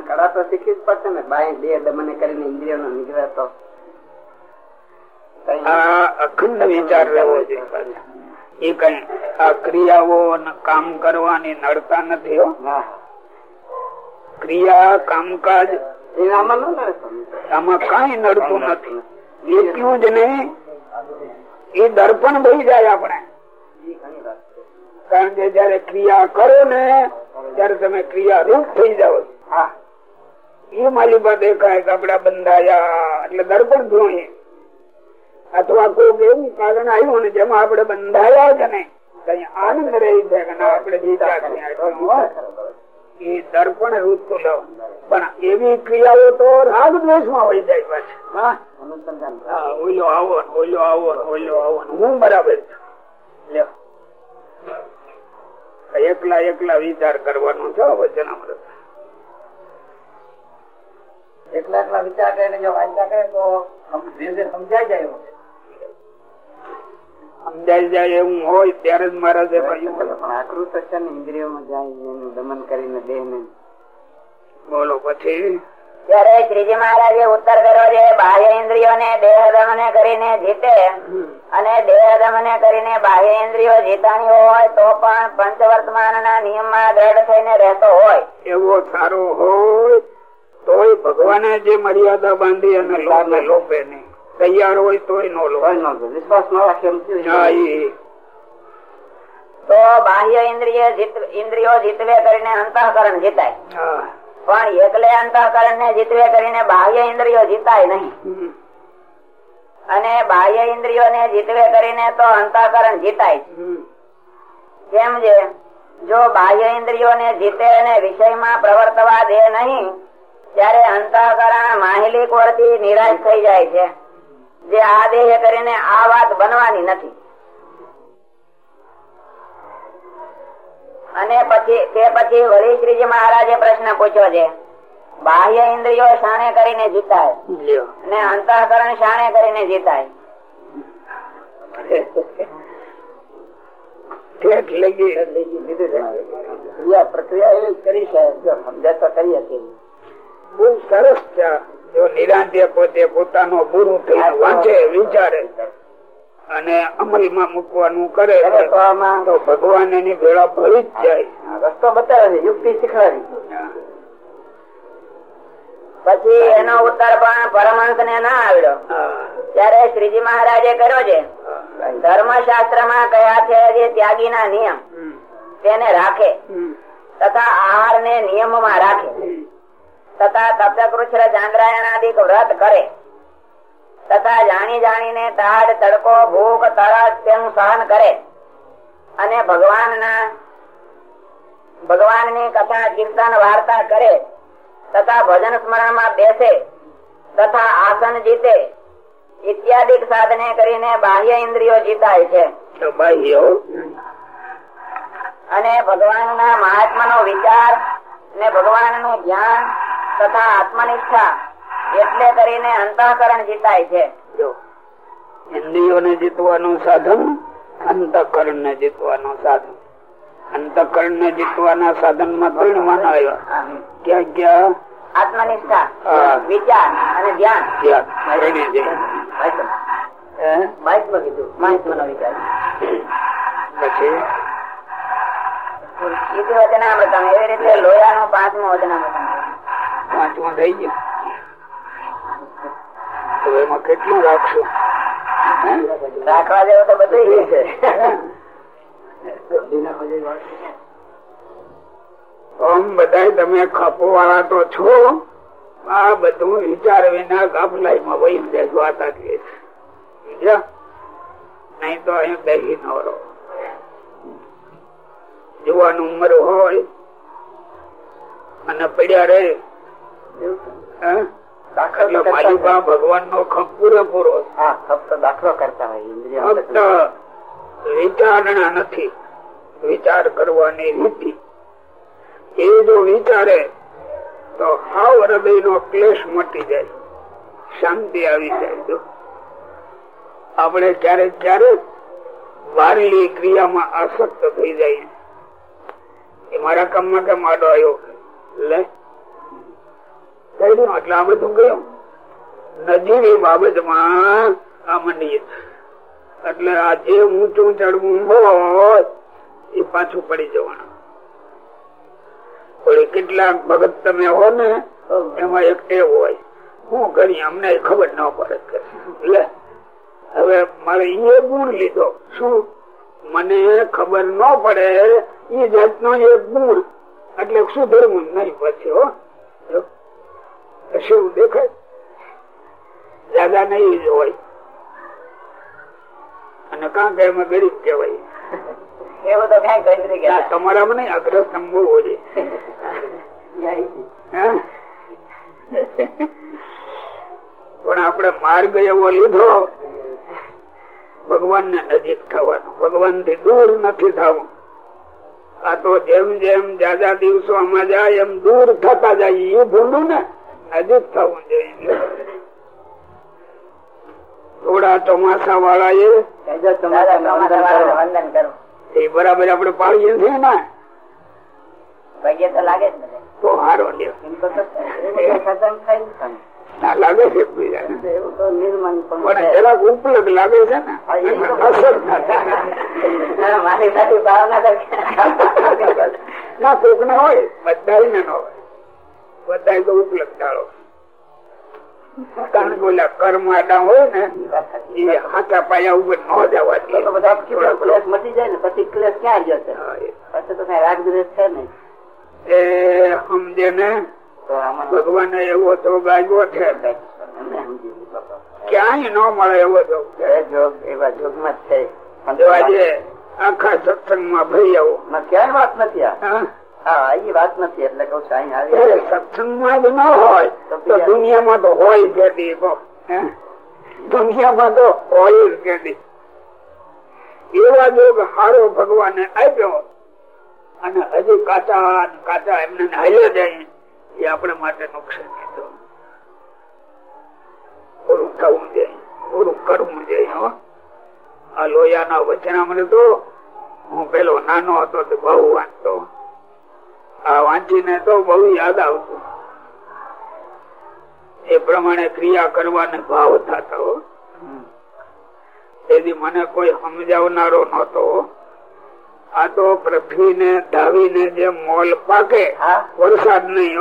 કળા તો શીખવી જ પડશે ને. બાય દેહ દમન કરીને ઇન્દ્રિયો નો નિગ્રહ તો. અખંડ વિચાર રહેવો જોઈએ એ કઈ આ ક્રિયાઓ કામ કરવાની નડતા નથી હો. ક્રિયા, કામકાજ આમાં કઈ નડતું નથી. એટલું જ નહીં. એ દર્પણ ભાઈ જાય આપણે. કારણ કે જયારે ક્રિયા કરો ને, ત્યારે તમે ક્રિયા રૂપ થઈ જાઓ એ માલિકા દેખાય કે આપડા બંધાયા, એટલે દર્પણ જોઈએ અથવા કોઈ એવું કારણ આવ્યું ને જેમાં આપણે બંધાયા જ નહીં. કઈ આનંદ રહી છે ના, આપણે જીતા એ દર્પણ રૂપ પણ એવી ક્રિયાઓ તો રાગ દ્વેષમાં હોય જાય પાછી. ઓલો આવો ઓલો આવો ઓલો આવો. હું બરાબર છું. એકલા એકલા વિચાર કરવાનો છો વચન એકલા એકલા વિચાર કરીને જો વાંચા કરે તો સમજાઈ જાય સમજાઈ જાય એવું હોય ત્યારે જ મહારાજે કહ્યું આકૃત છે ને ઇન્દ્રિયોમાં જાય એનું દમન કરીને દેહ ને બોલો પછી? ત્યારે શ્રીજી મહારાજે ઉત્તર કર્યો છે બાહ્ય ઇન્દ્રિયો ને દેહ દમને કરીને જીતે અને દેહ દમને કરીને બાહ્ય ઇન્દ્રિયો જીતાની હોય તો પણ પંચવર્તમાન ના નિયમમાં દ્રઢ થઈને રહેતો હોય. એવો સારો હોય તોય ભગવાને જે મર્યાદા બાંધી અને લોભે લોભે નહીં. તૈયાર હોય તો નો લો. વિશ્વાસ ન રાખે તો બાહ્ય ઇન્દ્રિય ઇન્દ્રિયો જીતવે કરીને અંતઃકરણ જીતાય. પણ એકલે અંતઃકરણ ને જીતવે કરીને બાહ્ય ઇન્દ્રિયો જીતાય નહીં. અને બાહ્ય ઇન્દ્રિયો ને જીતવે કરીને તો અંતઃકરણ જીતાય. કેમ છે જો બાહ્ય ઇન્દ્રિયો ને જીતે અને વિષયમાં પ્રવર્તવા દે નહીં ત્યારે અંતઃકરણ માહિલી કોરથી નિરાશ થઈ જાય છે. જે આ દેહ કરીને આ વાત બનવાની નથી. અને પછી તે પછી વળી શ્રીજી મહારાજે પ્રશ્ન પૂછ્યો છે બાહ્ય ઇન્દ્રિયો શાણે કરીને જીતાય અને અંતઃકરણ શાણે કરીને જીતાય. પ્રક્રિયા એવી કરી છે સમજાતા કરી હતી. બહુ સરસ છે જો નિરાંતે પોતે પોતાનો ગુરુ થઈને વાંચે વિચારે અને અમલમાં મૂકવાનું કરે તો ભગવાન એની ભેળા ભરી જ જાય. રસ્તો બતાવે છે યુક્તિ શીખવાડી. પછી એનો ઉત્તર પણ પરમહંસ ને ના આવ્યો ત્યારે શ્રીજી મહારાજે કર્યો છે ધર્મ શાસ્ત્રમાં કયા છે જે ત્યાગી ના નિયમ તેને રાખે. તથા આહાર ને નિયમમાં રાખે તથા તપ્તકૃષ્ણ ચાંદ્રાયણાદિક વ્રત કરે. તથા જાણી જાણીને તાડ તડકો ભૂખ તરસ તેનું સહન કરે. અને ભગવાનના ભગવાનની કથા કીર્તન વાર્તા કરે. તથા ભજન સ્મરણમાં બેસે. તથા આસન જીતે. ઇત્યાદિ સાધને કરીને બાહ્ય ઇન્દ્રિયો જીતાય છે. અને ભગવાનના મહાત્મા નો વિચાર ને ભગવાનનું જ્ઞાન તથા આત્મનિષ્ઠા એટલે કરીને અંતઃકરણ જીતાય છે. ઇન્દ્રિયોને જીતવાનું સાધન અંતઃકરણ ને જીતવાનું સાધન. અંતઃકરણ ને જીતવાના સાધનમાં ત્રણ માન આવ્યા. ક્યાં ક્યાં? આત્મનિષ્ઠા વિચાર અને ધ્યાન. પછી? વચનામૃતમ. એવી રીતે લોયાનું પાંચમું વચનામૃતમ. પાંચમાં થઈ ગયું. તો એમાં કેટલું રાખશું? રાખવા જેવું તો બધું છે. આમ બધા તમે ખપો વાળા તો છો. આ બધું વિચાર વિના ગાફલાઈ માં વહી બેસવાતા કે નહીં તો અહીં બેસી ન રહો. જુવાન ઉંમર હોય અને પડ્યા રહે. ભગવાન નો પૂરેપૂરો. ફક્ત દાખલો કરતા હોય ફક્ત વિચારણા નથી. વિચાર કરવાની રીતિ એ જો વિચારે તો હાવ હૃદય નો ક્લેશ મટી જાય. શાંતિ આવી જાય. આપણે ક્યારેક ક્યારેક વારલી ક્રિયામાં આસક્ત થઈ જાય એ મારા કામમાં કેમ આડો આવ્યો? લે. કહ્યું એટલે આ બધું ગયું નજીવી બાબતમાં આ મંડીએ એટલે આ જે ઊંચું ચડવું હોય, એ પાછું પડી જવાનું. કેટલાક ભગત તમે હો ને, એમાં એક ટેવ હોય. હું કરી, અમને ખબર ન પડે. કે હવે મારે એ ગુણ લીધો. શું? મને ખબર ન પડે એ જાતનો એક ગુણ. એટલે સુધરવું નહીં પછી, હો? જો. શું દેખાય? દાદા નહીં હોય. અને કાં કે અમે ગરીબ કહેવાય. એવું તો કઈ કહી નથી તમારામાં નહીં અગ્રસ્તંભ બહુ હોય. પણ આપણે માર્ગ એવો લીધો ભગવાન ને નજીક થવાનો. ભગવાનથી દૂર નથી થવું. આ તો જેમ જેમ જાજા દિવસો આમાં જાય એમ દૂર થતા જાય. એ ભૂલું ને નજીક થવું જોઈએ થોડા ચોમાસા વાળા એ બરાબર આપડે પાડીએ છીએ ને. પગે તો લાગે તો હારો. ના લાગે છે પણ જરાક ઉપલબ્ધ લાગે છે ને. અસર ના, તો ના હોય બધા ને હોય. બધા તો ઉપલબ્ધ કારણ કે ઓલા કર્મ આડા હોય ને એ હાથા પાયા ઉપર ન જવા દે. મટી જાય ને પછી ક્લેશ ક્યાં એ- પછી તો કઈ રાગ છે ને એ સમજે ને ભગવાન એવો તો ગાયો છે. ક્યાંય ન મળે એવો તો. જોગ એવા જોગમાં છે. આજે આખા સત્સંગમાં ભાઈ આવો. ક્યાંય વાત નથી આ. હા? એ વાત નથી એટલે કઉ છું આવી સત્સંગમાં જ ન હોય તો દુનિયામાં તો હોય જ કેદી દુનિયામાં તો હોય કે એવા જોગ હારો ભગવાને આપ્યો અને હજુ કાચા કાચા એમને હાલ્યા જાય એ આપણે માટે નુકસાન તો પૂરું થવું જોઈએ પૂરું કરવું જોઈએ હો. આ લોયાના વચનામૃત તો હું પેલો નાનો હતો તો બહુ વાંચતો. આ વાંચીને તો બહુ યાદ આવતું. એ પ્રમાણે ક્રિયા કરવાને ભાવ થતો તેથી મને કોઈ સમજાવનારો નતો આ તો પૃથ્વીને ધાવીને જે મોલ પાકે વરસાદ નહીં.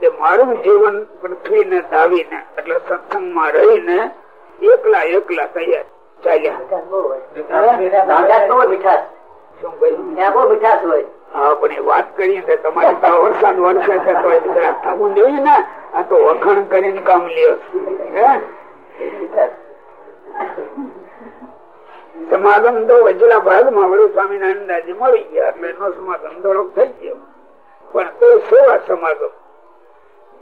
તે મારું જીવન પૃથ્વીને ધાવીને એટલે સત્સંગમાં રહીને એકલા એકલા તૈયાર ચાલ્યા. શું કહ્યું? ત્યાં બહુ મીઠાશ હોય. હા વાત કરીએ તો તમારે તો વરસાદ વરસે છે તો આ તો વખાણ કરીને કામ લ્યો. સમાગમ તો વચલા ભાગમાં વડું સ્વામિનારાયણ દાદી મળી ગયા એટલે એનો સમાગમ થોડોક થઈ ગયો. પણ તો સેવા સમાગમ.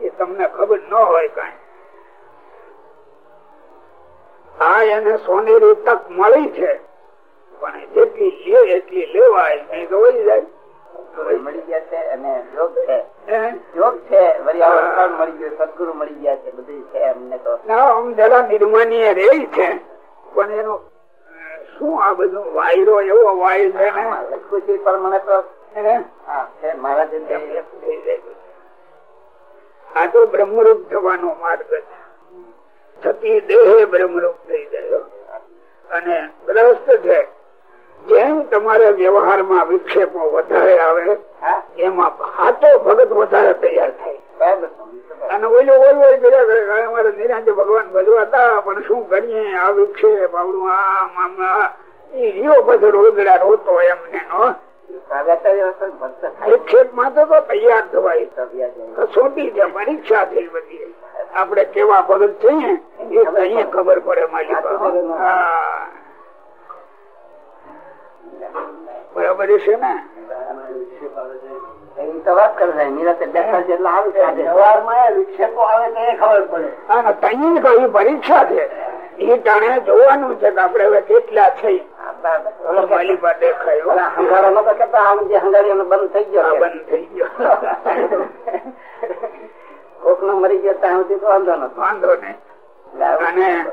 એ તમને ખબર ન હોય કઈ. આ એને સોનેરી તક મળી છે. પણ જેટલી લે, એટલી લેવાય. નહીં તો વહી જાય. મળી ગયા છે અને યોગ છે. યોગ છે. વળી આ મળી ગયો સદગુરુ મળી ગયા છે બધું છે અમને તો. આમ જરા નિર્માનીય રે છે પણ એનો શું આ બધું વાયરો એવો વાયર છે ને? લખ્યું છે પણ મને તો. હા? છે મારા જે. આ તો બ્રહ્મરૂપ થવાનો માર્ગ છે. છતી દેહ બ્રહ્મરૂપ થઈ જાય અને ગ્રસ્ત છે. જેમ તમારે વ્યવહારમાં વિક્ષેપો વધારે આવે એમાં હાથો ભગત વધારે તૈયાર થાય. અને કર્યા કરે અમારે નિરાંતે ભગવાન ભજવાતા પણ શું કરીએ? આ વિક્ષેપ આવડું આમ આમ એ રીઓ બધો રોગડા રોતો એમને તો તૈયાર થવાય. કસોટી છે પરીક્ષા થઈ બધી. આપડે કેવા ભગત છીએ એ ખબર પડે મારી હા. બરાબર છે ને? પરીક્ષા છે. એ ટાણે જોવાનું છે કે આપડે હવે કેટલા થઈ. માલિકા બંધ થઈ ગયો બંધ થઈ ગયો. કોક નો મરી ગયો ત્યાં સુધી તો વાંધો નથી વાંધો નહીં. અને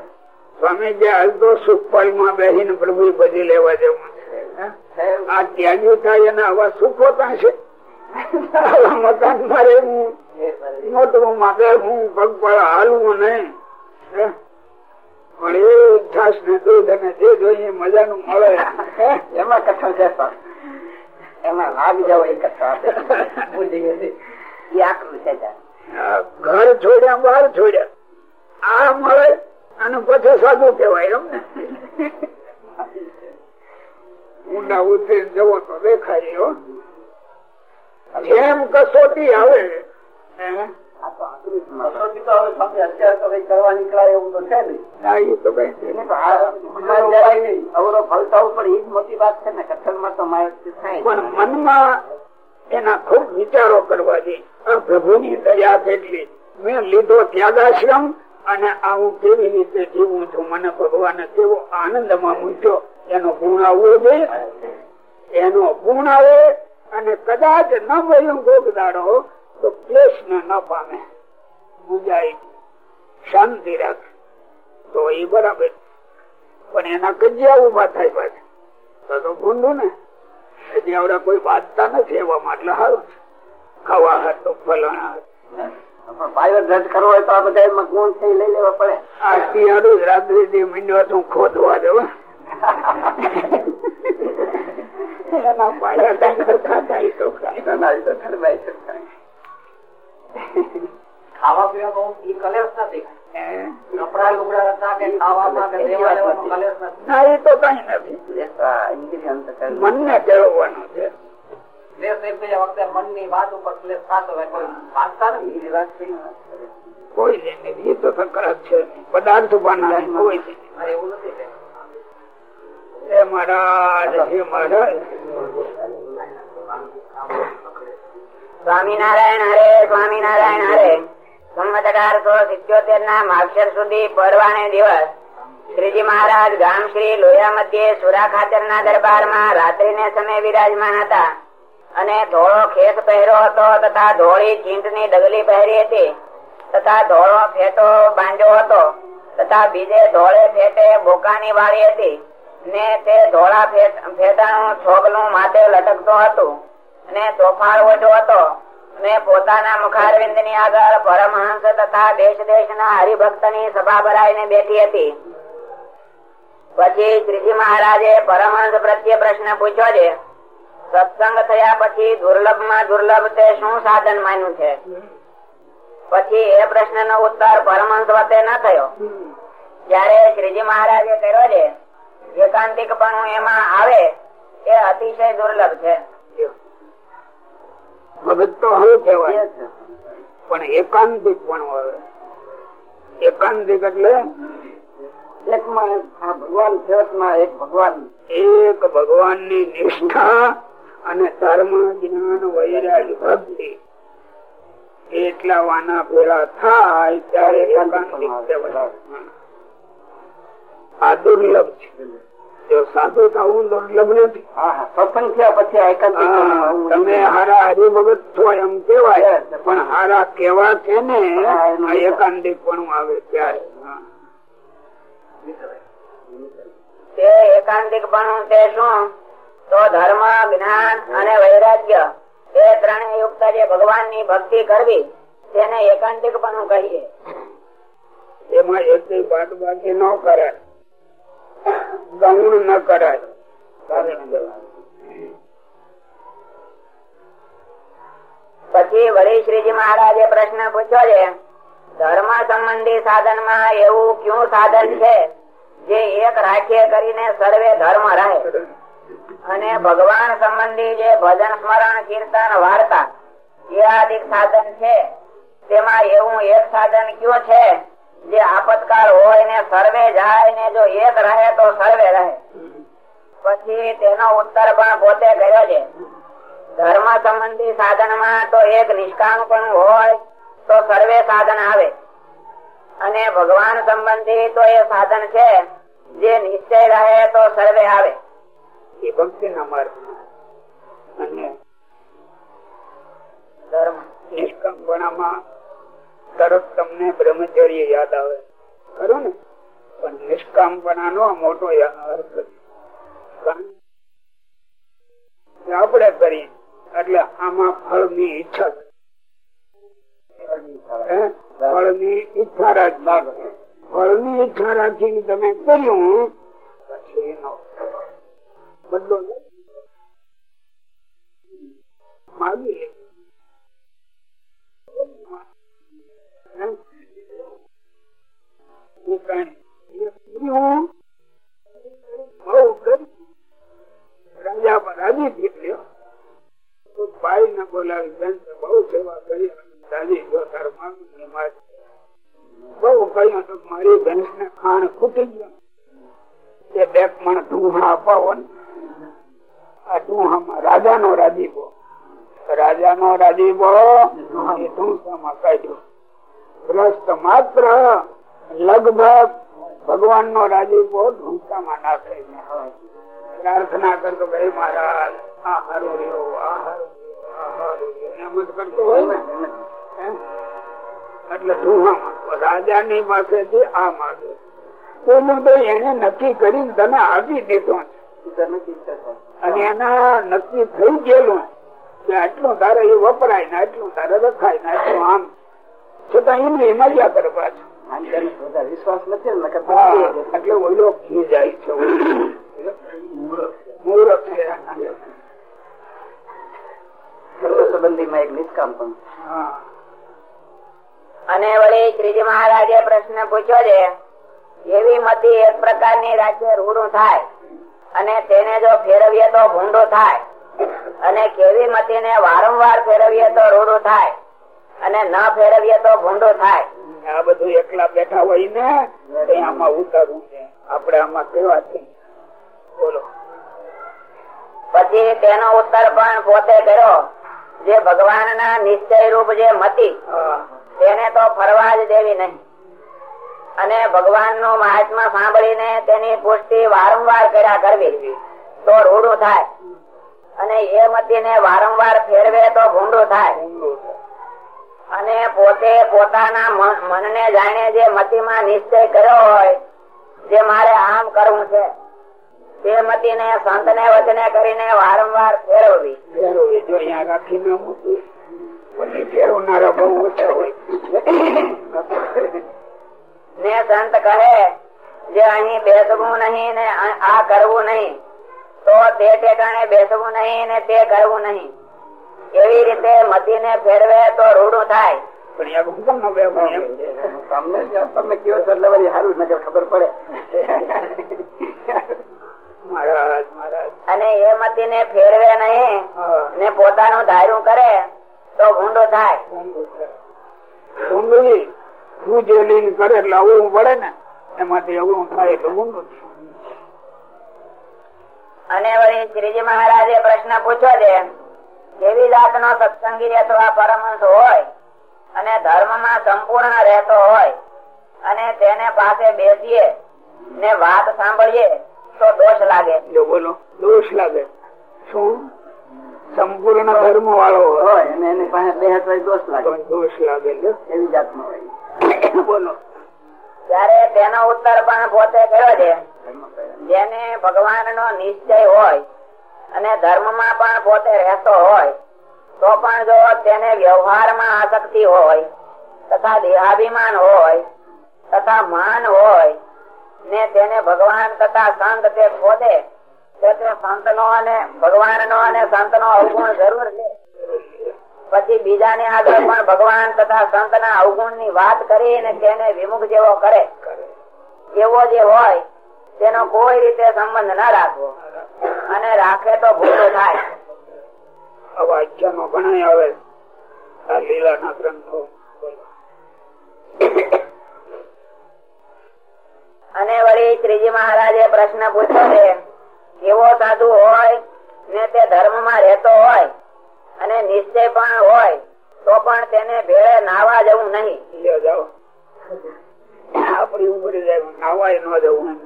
સ્વામી જે હલતો સુખપાલમાં બેસીને પ્રભુ બધી લેવા જવું આ ત્યાગી થાય અને આવા સુખો ત્યાં છે? મકાન મારે હું મોટું માટે હું પગ પર હાલવું નહીં. પણ એ છાસ ને દૂધ અને જે જોઈએ મજાનું મળે. એમાં કથા છે એમાં લાગ જાવ એ કથા ઘર છોડ્યા બહાર છોડ્યા. આ મળે અને પછી સાદું કેવાય એમ ને. ઊંડા ઉતરી જવો તો દેખાય હો. જેમ કસોટી આવે પ્રભુની દયા કેટલી. મેં લીધો ત્યાગાશ્રમ અને આ હું કેવી રીતે જીવું છું? મને ભગવાને કેવો આનંદમાં મૂક્યો. એનો ગુણ આવવો જોઈએ. એનો ગુણ આવે અને કદાચ ન મળ્યું ગોગદાડો દાડો તો ક્લેશ ને ન પામે. મુજાય શાંતિ રાખ. તો એ બરાબર. પણ એના કજિયા ઊભા થાય પાછા. તો તો ભૂંડું ને. હજી આવડે કોઈ વાંચતા નથી એવામાં એટલે સારું ખાવા હાથ તો ફલાણા ખોદવા દઉં ખાવા પીવા બહુ ઈ કલેશ નથી કપડા લુગડા હતા કે ખાવામાં કે દેવા કલેશ નથી ના એ તો કઈ નથી. મનને કેળવવાનું છે કોઈ પદાર્થ પાના કોઈ એવું નથી ને સમય વિરાજમાન હતા. અને ધોળો ખેસ પહેર્યો હતો તથા ધોળી ચીંટની ડગલી પહેરી હતી. તથા ધોળો ફેટો બાંધ્યો હતો. તથા બીજે ધોળે ફેટે બોકાની વાળી હતી. ને તે ધોળા ફેટ- ફેટાનું છોગલું માથે લટકતો હતું ને તોફાળ ઓછો હતો ને પોતાના મુખારવિંદની આગળ પરમહંસ તથા દેશ દેશ ના હરિભક્તની સભા ભરાઈને બેઠી હતી. પછી શ્રીજી મહારાજે પરમહંસ પ્રત્યે પ્રશ્ન પૂછ્યો છે, સત્સંગ થયા પછી દુર્લભમાં દુર્લભ તે શું સાધન માન્યું છે? પછી એ પ્રશ્ન નો ઉત્તર પરમહંસ વતે ન થયો. ત્યારે શ્રીજી મહારાજે કર્યો છે એકાંતિક પણ એમાં આવે એ અતિશય દુર્લભ છે. ભગત તો હું કહેવાય. પણ એકાંતિક પણ આવે એકાંતિક એટલે ભગવાન જગતમાં એક ભગવાન. એક ભગવાનની નિષ્ઠા અને ધર્મ જ્ઞાન વૈરાગ ભક્તિ એટલા વાના ભેળા થાય ત્યારે એકાંતિક કહેવાય. આ દુર્લભ છે. જો સાધુ થવું દુર્લભ નથી. સત્સંગ થયા પછી તમે હારા હરિભગત છો એમ કેવાય પણ હારા કેવા છે ને એકાંતિક પણ આવે ત્યારે. તે એકાંતિક પણ તે શું? તો ધર્મ જ્ઞાન અને વૈરાગ્ય એ ત્રણે યુક્ત જે ભગવાનની ભક્તિ કરવી તેને એકાંતિક પણ કહીએ. એમાં એક બાદ બાકી ન કરાય. ગૌણ ન કરાય. પછી વળી શ્રીજી મહારાજે પ્રશ્ન પૂછ્યો છે, ધર્મ સંબંધી સાધનમાં એવું કયું સાધન છે, જે એક રાખીએ કરીને સર્વે ધર્મ રહે? અને ભગવાન સંબંધી જે ભજન, સ્મરણ, કીર્તન, વાર્તા, એ સાધન છે, તેમાં એવું એક સાધન કયું છે જે આપતકાળ હોય ને સર્વે જાય ને જો એક રહે તો સર્વે રહે. પછી તેનો ઉત્તર પણ પોતે ગયો છે. ધર્મ સંબંધી સાધનમાં તો એક નિષ્કામ પણ હોય તો સર્વે સાધન આવે. અને ભગવાન સંબંધી તો એ સાધન છે જે નિશ્ચય રહે તો સર્વે આવે. એ ભક્તિ ના માર્ગ અને ધર્મ. નિષ્કામપણામાં તરત તમને બ્રહ્મચર્ય યાદ આવે. ખરું ને? પણ નિષ્કામપણા નો મોટો આપણે કરીએ, એટલે આમાં ફળની ઈચ્છા ફળની ઈચ્છા રાખી. ફળની ઈચ્છા રાખીને તમે કર્યું, પછી એનો બદલો માગી રાજા બહુ સેવા મારી ભેંસ ને ખાણ ખૂટી ગયો એ બે મણ ટૂંહા અપાવો ને આ ટૂંહામાં રાજા નો રાજીબો રાજા નો રાજીબો એ ટૂંસામાં કાઢ્યો. ગ્રસ્ત માત્ર લગભગ ભગવાન નો રાજીપો ઢૂંસામાં નાખે પ્રાર્થના કરતો ભાઈ મહારાજ, આ માગે પેલું તો એને નક્કી કરીને તને આપી દીધો. અને એના નક્કી થઈ ગયેલું. કે આટલું તારે એ વપરાય ને આટલું તારે રખાય ને આટલું આમ. છતાં એમાં જ્યાં કરે પાછું વિશ્વાસ નથી એટલે ઓલો ખી જાય છે મુહૂર્ત સંબંધીમાં એક નિષ્કામ પણ. અને વળી શ્રીજી મહારાજે પ્રશ્ન પૂછ્યો છે એવી મતી એક પ્રકારની રાજ્ય રૂડું થાય અને તેને જો ફેરવીએ તો ભૂંડો થાય અને કેવી મતીને વારંવાર ફેરવીએ તો રૂડું થાય. અને ન ફેરવીએ તો ભૂંડો થાય. આ બધું એકલા બેઠા હોય ને આમાં ઉતારવું છે. આપડે આમાં કેવા છે બોલો. પછી તેનો ઉત્તર પણ પોતે કર્યો. જે ભગવાન ના નિશ્ચય રૂપ જે મતી તેને તો ફરવા જ દેવી નહીં. અને ભગવાનનું મહાત્મા સાંભળીને તેની પુષ્ટિ વારંવાર કર્યા કરવી તો રૂડું થાય. અને એ મતી ને વારંવાર ફેરવે તો ભૂંડું થાય. અને પોતે પોતાના મન- મનને જાણે જે મતીમાં નિશ્ચય કર્યો હોય જે મારે આમ કરવું છે તે મતીને સંતને વચને કરીને વારંવાર ફેરવવી. ન ને સંત કહે જે અહીં બેસવું નહીં ને આ કરવું નહીં તો તે ઠેકાણે બેસવું નહીં ને તે કરવું નહીં. એવી રીતે મતીને ફેરવે તો રૂડું થાય. પણ યાર હુકમ નો વ્યવહાર એમ. છે. તમે કયો એટલે વળી સારું નજર ખબર પડે. મહારાજ મહારાજ. અને એ મતીને ફેરવે નહીં ને પોતાનું ધાર્યું કરે તો ભૂંડો થાય. ડુંગળી તું જે લીન કરે એટલે અવળું પડે ને એમાંથી અવળું થાય એટલે ઊંડું અને વળી શ્રીજી મહારાજે પ્રશ્ન પૂછ્યો છે કેવી જાતનો સત્સંગી અથવા પરમહંસ હોય અને ધર્મમાં સંપૂર્ણ રહેતો હોય અને તેને પાસે બેસીએ ને વાત સાંભળીએ તો દોષ લાગે. જો બોલો દોષ લાગે. શું? સંપૂર્ણ ધર્મ વાળો હોય. અને એની પાસે બે હાથ દોષ લાગે. દોષ લાગે એવી જાતનો હોય. બોલો. ત્યારે તેનો ઉત્તર પણ પોતે કર્યો છે. જેને ભગવાન નો નિશ્ચય હોય અને ધર્મમાં પણ પોતે રહેતો હોય, તો પણ જો તેને વ્યવહારમાં આસક્તિ હોય, તથા દેહાભિમાન હોય, તથા માન હોય, ને તેને ભગવાન તથા સંત તે ખોદે સંત નો અને ભગવાન નો અને સંત નો અવગુણ જરૂર છે. પછી બીજાની આગળ પણ ભગવાન તથા સંત ના અવગુણની વાત કરીને તેને વિમુખ જેવો કરે. એવો જે હોય, તેનો કોઈ રીતે સંબંધ ના રાખવો. અને રાખે તો ભૂલો થાય. આવા ઘણા આવે. આ લીલા ગ્રંથો. અને વળી શ્રીજી મહારાજે પ્રશ્ન પૂછ્યો છે એવો સાધુ હોય ને તે ધર્મમાં રહેતો હોય અને નિશ્ચય પણ હોય તો પણ તેને ભેળે નાવા જવું નહીં. જાઓ. આપડી ઉમરી જાય નાવાય ન જવું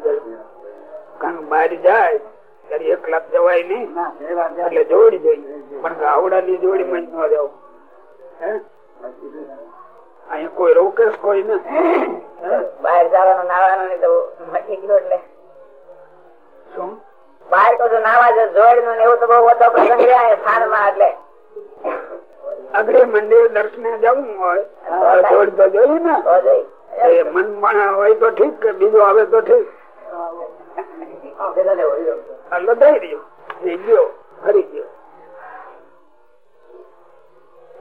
કારણ બહાર જાય ત્યારે એક લાખ જવાય નહીં. એટલે જોડી જોઈએ પણ ગાવડા ની જોડી માં ન જાવ અહીંયા કોઈ રોકે કોઈ ને? બહાર જવાનું નાવાનું નહીં તો મટી ગયું એટલે. શું? બહાર તો નાવા જો જોડનું એવું તો બહુ ઓછો પ્રસંગ રહ્યા સ્થાનમાં એટલે. આગળ મંદિર દર્શને જવું હોય તો જોડ તો જોયું ને. મન હોય તો ઠીક કે બીજો આવે તો ઠીક.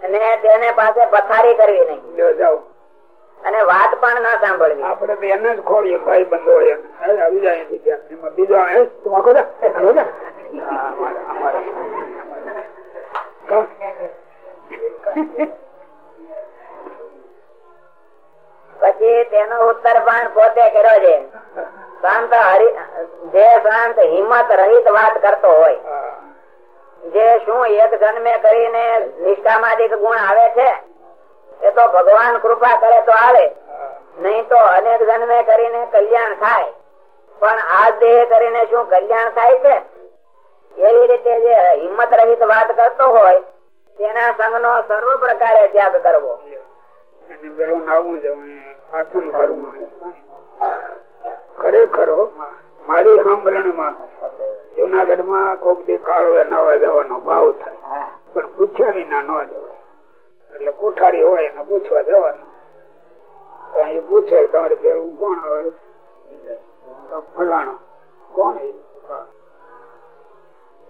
અને તેને પાસે પથારી કરવી નહીં. અને વાત પણ ના સાંભળવી. આપડે તો એને જ ખોલીએ ભાઈ બંધો આવી જાય બીજો. પછી તેનો ઉત્તર પણ પોતે કર્યો છે. શાંત હરિ જે શાંત હિંમત રહિત વાત કરતો હોય જે શું એક જન્મે કરીને નિષ્ઠામાદિક ગુણ આવે છે એ તો ભગવાન કૃપા કરે તો આવે. નહીં તો અનેક જન્મે કરીને કલ્યાણ થાય. પણ આ દેહ કરીને શું કલ્યાણ થાય છે? એવી રીતે જે હિંમત રહિત વાત કરતો હોય તેના સંગનો સર્વ પ્રકારે ત્યાગ કરવો. આવું જ કરવું. ખરેખરો મારી સાંભળણમાં જુનાગઢમાં કોક દી કાળો નવા જવાનો ભાવ થાય. પણ પૂછ્યા વિના ન જવાય. એટલે કોઠારી હોય એને પૂછવા જવાનું. અહીં પૂછે તમારે ભેગું કોણ આવે ફલાણો. કોણ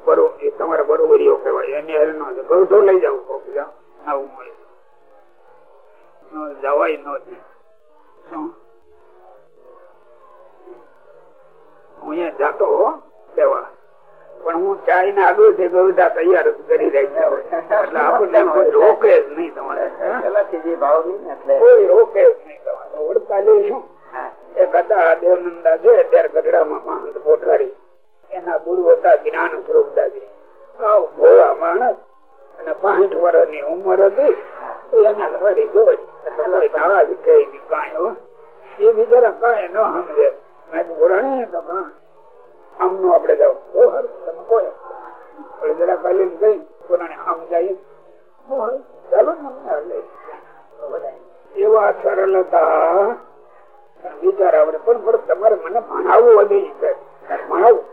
બરોબર. તમારા બરોબરીઓ કહેવાય. એની હેર નો તો લઈ જાવ કોક નવું મળે જવાય ન. શું? હું અહીંયા જતો લેવા પણ હું ચાઈ ને આગળ છે ગવિતા તૈયાર કરી રહ્યા હોય. એટલે આપણને રોકે જ નહીં તમારે. કોઈ રોકે જ નહીં તમારે. ઓળખા લઈશું એક હતા દેવનંદા છે ત્યારે ગઢડામાં મહંત કોઠારી. એના ગુરુ હતા જ્ઞાન સ્વરૂપદાજી આવ ભોળા માણસ અને પાંઠ વર્ષની ઉંમર હતી. એના ફરી જોઈ. કાંઈ એ બીજા કાંઈ ન સમજે. મેં કીધું, "પુરાણી તો કાંઈ આમનું આપડે બહુ સારું. તમે કોઈ આપણે જરા કાલે ગઈ પુરાણી આમ જઈએ ચાલો ને એવા સરળ હતા વિચાર આવડે. પણ પણ તમારે મને ભણાવવું વધે ભણાવું ભણાવું.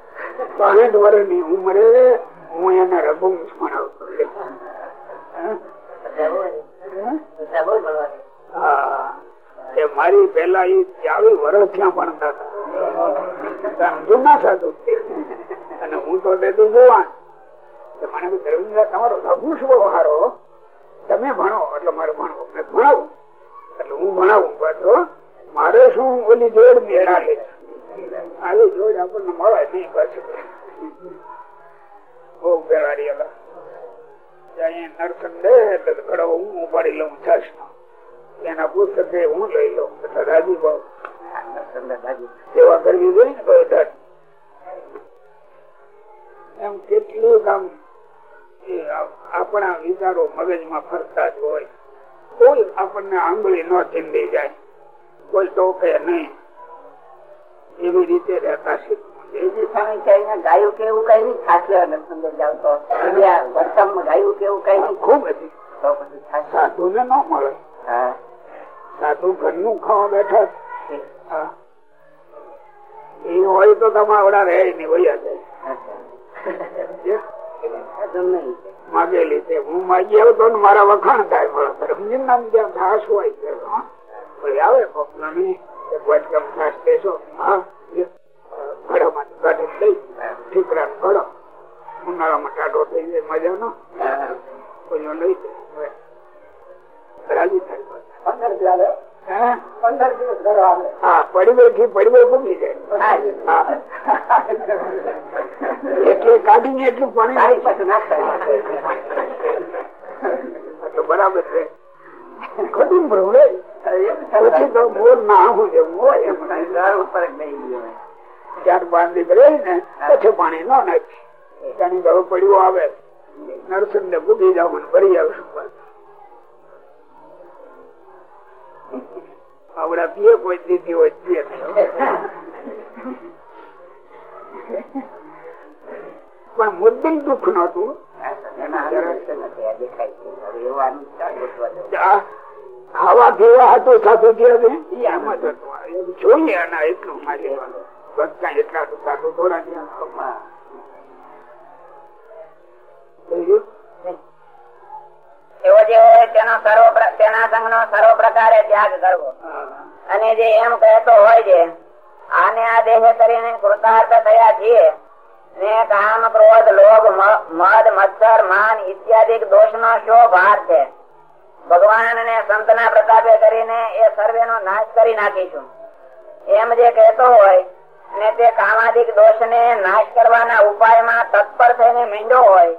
વર્ષ વર્ષની ઉંમરે હું એને રઘુવંશ ભણાવતો હે? મારી પેલા એ ચાવી વર્ષ ત્યાં ભણતા હતા. જૂના સાધુ અને હું તો બેઠું જોવાન. તો મને કહ્યું, તમારો લઘુ સારો તમે ભણો એટલે મારે ભણવું. મેં ભણાવું. એટલે હું ભણાવું. પાછો મારે શું ઓલી જોડ મેળા લે આવી જોડ આપણને મળે નહીં પાછું. બહુ હતા નરસંગ દે એટલે ઘડો હું ઉપાડી લઉં છાસ એના પુસ્તક હું લઈ લઉં. રાજી ભાવ સેવા કરવી જોઈએ ને કોઈ ધટ એમ કેટલું કામ આપણા વિચારો મગજમાં ફરતા જ હોય. કોઈ આપણને આંગળી ન ચીંધી જાય. કોઈ ટોકે નહીં. એવી રીતે રહેતા શીખવું ખૂબ હતી તો સાધુ ને ન મળે. સાધુ ઘરનું ખાવા બેઠા. એ હોય તો તમે આવડા રહે નહીં માગેલી છે હું? માગી આવતો ને મારા વખાણ થાય પણ નામ જ્યાં ઘાસ હોય છે હા. પછી આવે છાસ નવી હા. વાટકામ ઘાસ લઈ હા એ ઉનાળામાં કાઢીને લઈ જાય મજાનો. કોઈ લઈ રાજી થાય પંદર દિવસ પંદર દિવસ કરવા હા પડીબેરથી પડીબેર પૂકી જાય. હા. કાઢીને એટલું પાણી તો બરાબર છે. ખોટું ભરું પછી તો મોર ના આવું છે મોર એમ. ઉપર નહીં ચાર બાંધી કરે ને પછી પાણી ન નાખી. પડ્યું આવે. નરસિંહ ને ભૂગી જાવ ભરી આવશું આવડા પીએ કોઈ દીધી હોય પીએ પણ મુદ્દે દુઃખ નતું ખાવા પીવા હતું સાધુ ત્યારે આમાં જ હતું. જોઈએ આના એટલું માં લેવાનું એટલા થોડા જોયું? એવો જે હોય તેનો સર્વ તેના સંઘ નો સર્વ પ્રકારે ત્યાગ કરવો. અને જે એમ કહેતો હોય છે, આને આ દેહ કરીને કૃતાર્થ થયા છીએ, ને કામ, ક્રોધ, લોભ મદ મત્સર માન ઇત્યાદિ દોષ નો શો ભાર છે. ભગવાન ને સંતના પ્રતાપે કરીને એ સર્વે નો નાશ કરી નાખીશું. એમ જે કહેતો હોય, ને તે કામાદિક દોષ ને નાશ કરવાના ઉપાયમાં તત્પર થઈને મીંડો હોય,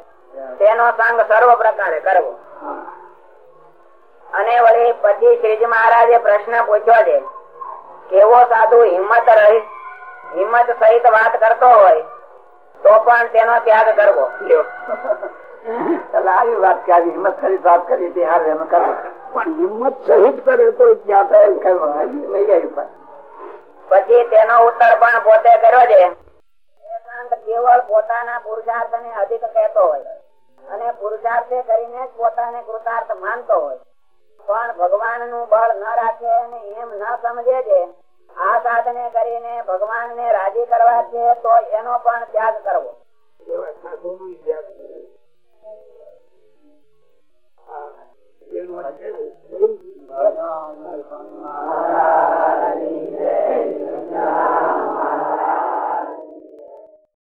તેનો સંગ સર્વ પ્રકારે કરવો. અને વળી પછી શ્રીજી મહારાજે પ્રશ્ન પૂછ્યો છે કેવો સાધુ હિંમત રહી હિંમત સહિત વાત કરતો હોય તો પણ તેનો ત્યાગ કરવો. આવી વાત કે હિંમત સહિત વાત કરી કરવો પણ હિંમત સહિત કરે તો પછી તેનો ઉત્તર પણ પોતે કર્યો છે. કેવળ પોતાના પુરુષાર્થ ને અધિક કહેતો હોય. અને પુરુષાર્થે કરીને પોતાને કૃતાર્થ માનતો હોય. પણ ભગવાનનું બળ ન રાખે અને એમ ન સમજે છે આ સાધને કરીને ભગવાન ને રાજી કરવા છે તો એનો પણ ત્યાગ કરવો. એવા